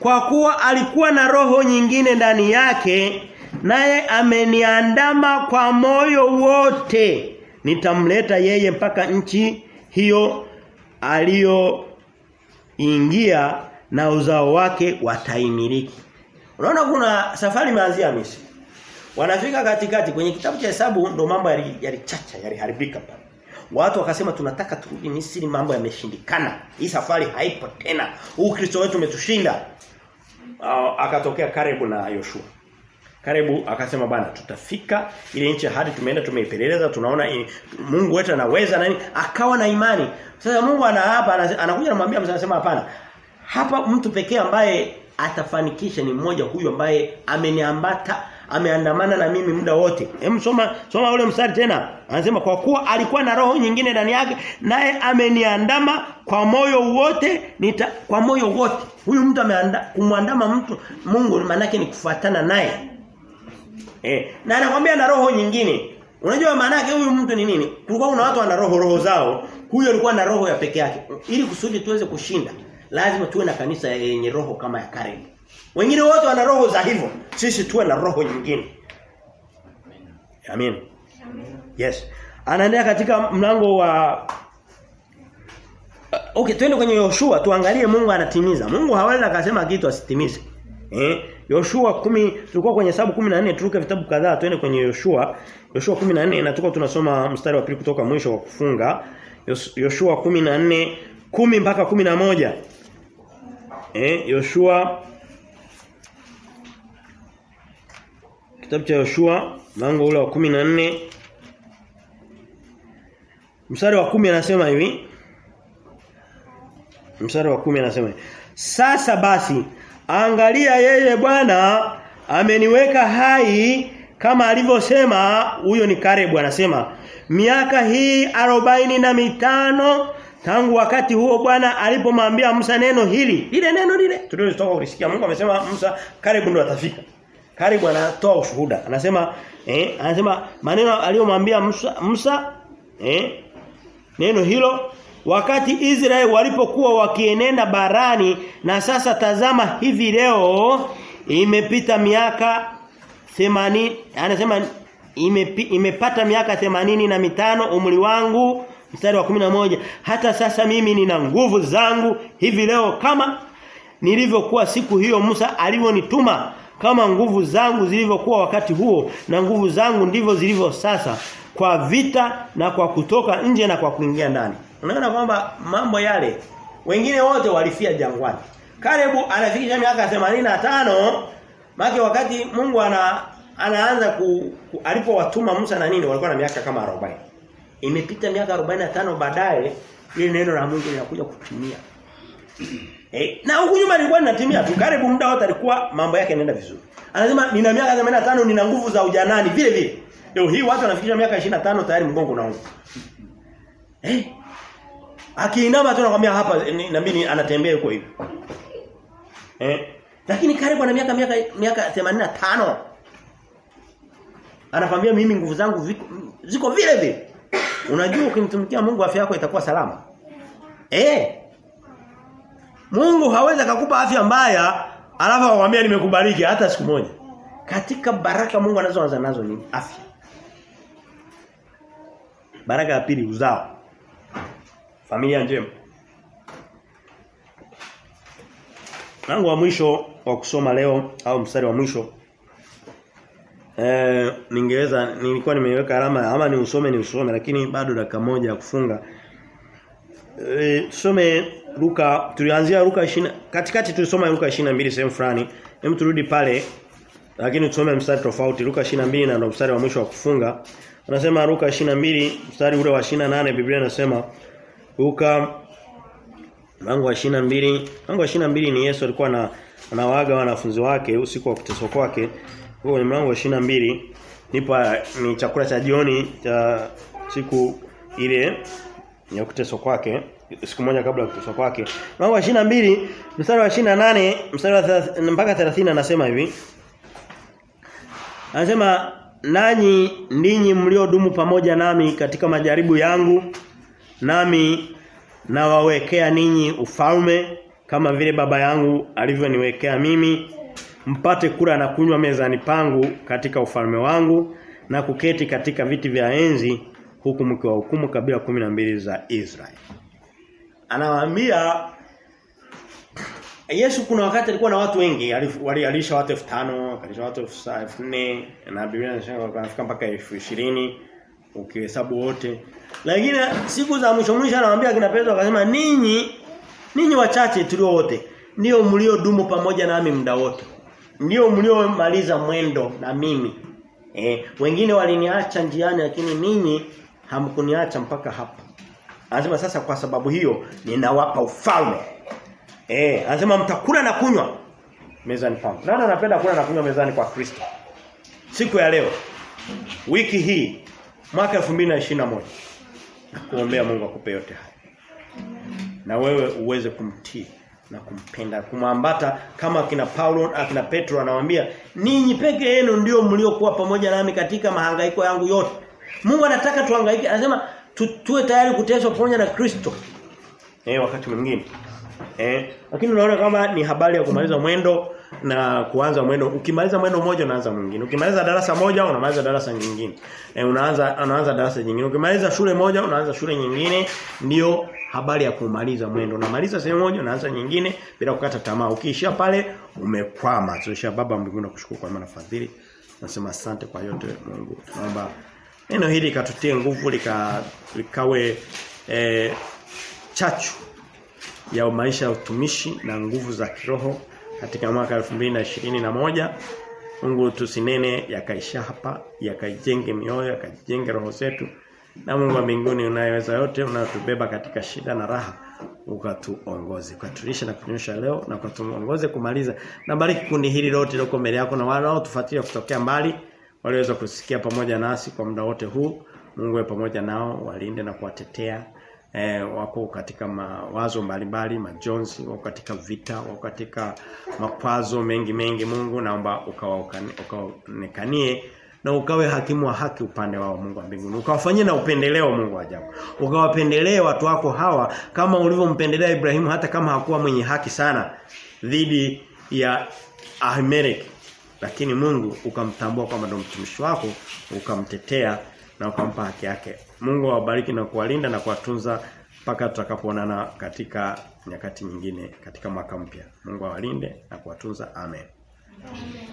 kwa kuwa alikuwa na roho nyingine ndani yake naye ameniandama kwa moyo wote nitamleta yeye mpaka nchi hiyo aliyoingia na uzao wake wataimiliki. Unaona kuna safari imeanzia Misri. Wanafika katikati kwenye kitabu cha hesabu ndo mambo yalichacha yali yaliharibika pale. Watu wakasema tunataka turudi Misri mambo yameshindikana. Hii safari haipo tena. Huu Kristo wetu umetushinda. Akatokea karibu na Yoshua. Karibu akasema bana tutafika ile nchi hadi tumeenda tumeipeleleza tunaona in, Mungu wetu anaweza nani akawa na imani. Sasa Mungu anaapa anakuja anamwambia anasema hapana. Hapa mtu pekee ambaye atafanikisha ni mmoja huyu ambaye ameniambata ameandamana na mimi muda wote. Hem soma soma ule mstari tena. Anasema kwa kuwa alikuwa na roho nyingine ndani yake naye ameniandama kwa moyo wote kwa moyo wote. Huyu mtu ameanda kumwandama mtu Mungu maana ni kufuatana naye. Eh, na anakwambia na roho nyingine. Unajua maana yake huyu mtu ni nini? Kulikuwa kuna watu wana roho roho zao. Huyu alikuwa na roho ya peke yake. Ili kusudi tuweze kushinda, lazima tuwe na kanisa yenye roho kama ya karibu. Wengine wote wana roho za hivyo. Sisi tuwe na roho nyingine. Amen. Yes. Anaendelea katika mlango wa Okay, twende kwenye Yoshua tuangalie Mungu anatimiza. Mungu hawezi akasema kitu asitimize. Eh? Yoshua 10 tulikuwa kwenye hesabu 14 turuke vitabu kadhaa twende kwenye Yoshua. Yoshua 14 na tuko tunasoma mstari wa pili kutoka mwisho wa kufunga. Yoshua 14 10 mpaka 11 eh Yoshua. Kitabu cha Yoshua mlango ule wa 14 Mstari wa kumi anasema hivi. Mstari wa kumi anasema hivi. Sasa basi angalia yeye Bwana ameniweka hai kama alivyosema. Huyo ni Karebu anasema miaka hii arobaini na mitano tangu wakati huo Bwana alipomwambia Musa neno hili. Lile neno lile. Tulilotoka kulisikia Mungu amesema Musa Karebu ndo atafika. Karebu anatoa ushuhuda anasema eh anasema maneno aliyomwambia Musa, Musa eh neno hilo wakati Israeli walipokuwa wakienenda barani na sasa tazama hivi leo imepita miaka 80 anasema imepi, imepata miaka themanini na mitano umri wangu mstari wa moja. Hata sasa mimi nina nguvu zangu hivi leo kama nilivyokuwa siku hiyo Musa alivyonituma kama nguvu zangu zilivyokuwa wakati huo na nguvu zangu ndivyo zilivyo sasa kwa vita na kwa kutoka nje na kwa kuingia ndani unaona kwamba mambo yale wengine wote walifia jangwani Kalebu anafikisha miaka 85 maki wakati Mungu ana anaanza ku, ku alipowatuma Musa na nini walikuwa na miaka kama 40 imepita miaka 45 baadaye ile neno la Mungu linakuja kutimia Eh, na huku nyuma nilikuwa ninatimia tu karibu muda wote alikuwa mambo yake yanaenda vizuri. Anasema nina miaka 85 nina nguvu za ujanani vile vile. Leo hii watu wanafikisha miaka 25 tayari mgongo unauma. Eh? Akiinama tu anakuambia hapa na mimi anatembea yuko hivi. Eh? Lakini karibu ana miaka miaka miaka 85. Anakwambia mimi nguvu zangu ziko, ziko vile vile. Unajua ukimtumikia Mungu afya yako itakuwa salama. Eh? Mungu hawezi akakupa afya mbaya alafu akwambia nimekubariki hata siku moja. Katika baraka Mungu anazoanza nazo ni afya. Baraka ya pili uzao. Familia njema. Mlango wa mwisho wa kusoma leo au mstari wa mwisho eh ningeweza nilikuwa nimeweka alama ama ni usome ni usome lakini bado dakika moja ya kufunga. E, tusome Luka tulianzia Luka 20 katikati tulisoma Luka 22 sehemu fulani. Hem turudi pale lakini tusome mstari tofauti Luka 22 na ndo mstari wa mwisho wa kufunga. anasema Luka 22 mstari ule wa 28 Biblia inasema Luka mlango wa 22 mlango wa 22 ni Yesu alikuwa na anawaaga wanafunzi wake usiku wa kuteswa kwake. Huo ni mlango wa 22 nipa ni chakula cha jioni cha siku ile ya kuteswa kwake siku moja kabla ya kuteswa kwake. Mlango wa 22 mstari wa 28 mstari wa mpaka 30 anasema hivi. Anasema nanyi ninyi mliodumu pamoja nami katika majaribu yangu nami nawawekea ninyi ufalme kama vile baba yangu alivyoniwekea mimi mpate kula na kunywa mezani pangu katika ufalme wangu na kuketi katika viti vya enzi huku mkiwahukumu kabila mbili za Israeli. Anawaambia Yesu kuna wakati alikuwa na watu wengi, walialisha watu 5000, alisha watu 4000 na Biblia inasema wanafika mpaka 20000 ukihesabu wote. Lakini siku za mwisho mwisho anawaambia kina Petro akasema ninyi ninyi wachache tulio wote ndio mliodumu pamoja nami muda wote. Ndio mliomaliza mwendo na mimi. Eh, wengine waliniacha njiani lakini ninyi hamkuniacha mpaka hapa. Anasema sasa kwa sababu hiyo ninawapa ufalme. Eh, anasema mtakula na kunywa mezani pangu. Nani anapenda kula na kunywa mezani kwa Kristo? Siku ya leo. Wiki hii mwaka 2021. Kuombea Mungu akupe yote haya. Na wewe uweze kumtii na kumpenda kumwambata kama akina Paulo akina Petro anawaambia ninyi peke yenu ndio mliokuwa pamoja nami katika mahangaiko yangu yote. Mungu anataka tuhangaike anasema tu, tuwe tayari kuteswa pamoja na Kristo. Eh wakati mwingine. Eh lakini unaona kama ni habari ya kumaliza mwendo na kuanza mwendo. Ukimaliza mwendo mmoja unaanza mwingine. Ukimaliza darasa moja unamaliza darasa nyingine. e, unaanza unaanza darasa jingine. Ukimaliza shule moja unaanza shule nyingine. Ndio habari ya kumaliza mwendo. Unamaliza sehemu moja unaanza nyingine bila kukata tamaa. Ukiishia pale umekwama. Tuisha baba mbinguni kushukuru kwa maana fadhili. Nasema asante kwa yote Mungu. Tunaomba neno hili katutie nguvu lika, likawe e, chachu ya maisha ya utumishi na nguvu za kiroho katika mwaka 2021 Mungu tusinene yakaisha hapa yakaijenge mioyo yakajenge roho zetu na Mungu wa mbinguni unayeweza yote unayotubeba katika shida na raha ukatuongoze. Ukatulisha na kunyosha leo na ukatuongoze kumaliza. Na bariki kundi hili lote liko mbele yako na wale tufuatia kutokea mbali waliweza kusikia pamoja nasi kwa muda wote huu Mungu pamoja nao walinde na kuwatetea eh, wako katika mawazo mbalimbali majonzi wako katika vita wako katika makwazo mengi mengi. Mungu naomba ukawaonekanie na ukawe hakimu wa haki upande wao Mungu wa mbinguni. Ukawafanyie na upendeleo Mungu ajabu. Ukawapendelee watu wako hawa kama ulivyompendelea Ibrahimu hata kama hakuwa mwenye haki sana dhidi ya Ahimeleki. Lakini Mungu ukamtambua kama ndo mtumishi wako ukamtetea na ukampa haki yake Mungu awabariki na kuwalinda na kuwatunza mpaka tutakapoonana katika nyakati nyingine katika mwaka mpya. Mungu awalinde na kuwatunza. Amen, amen.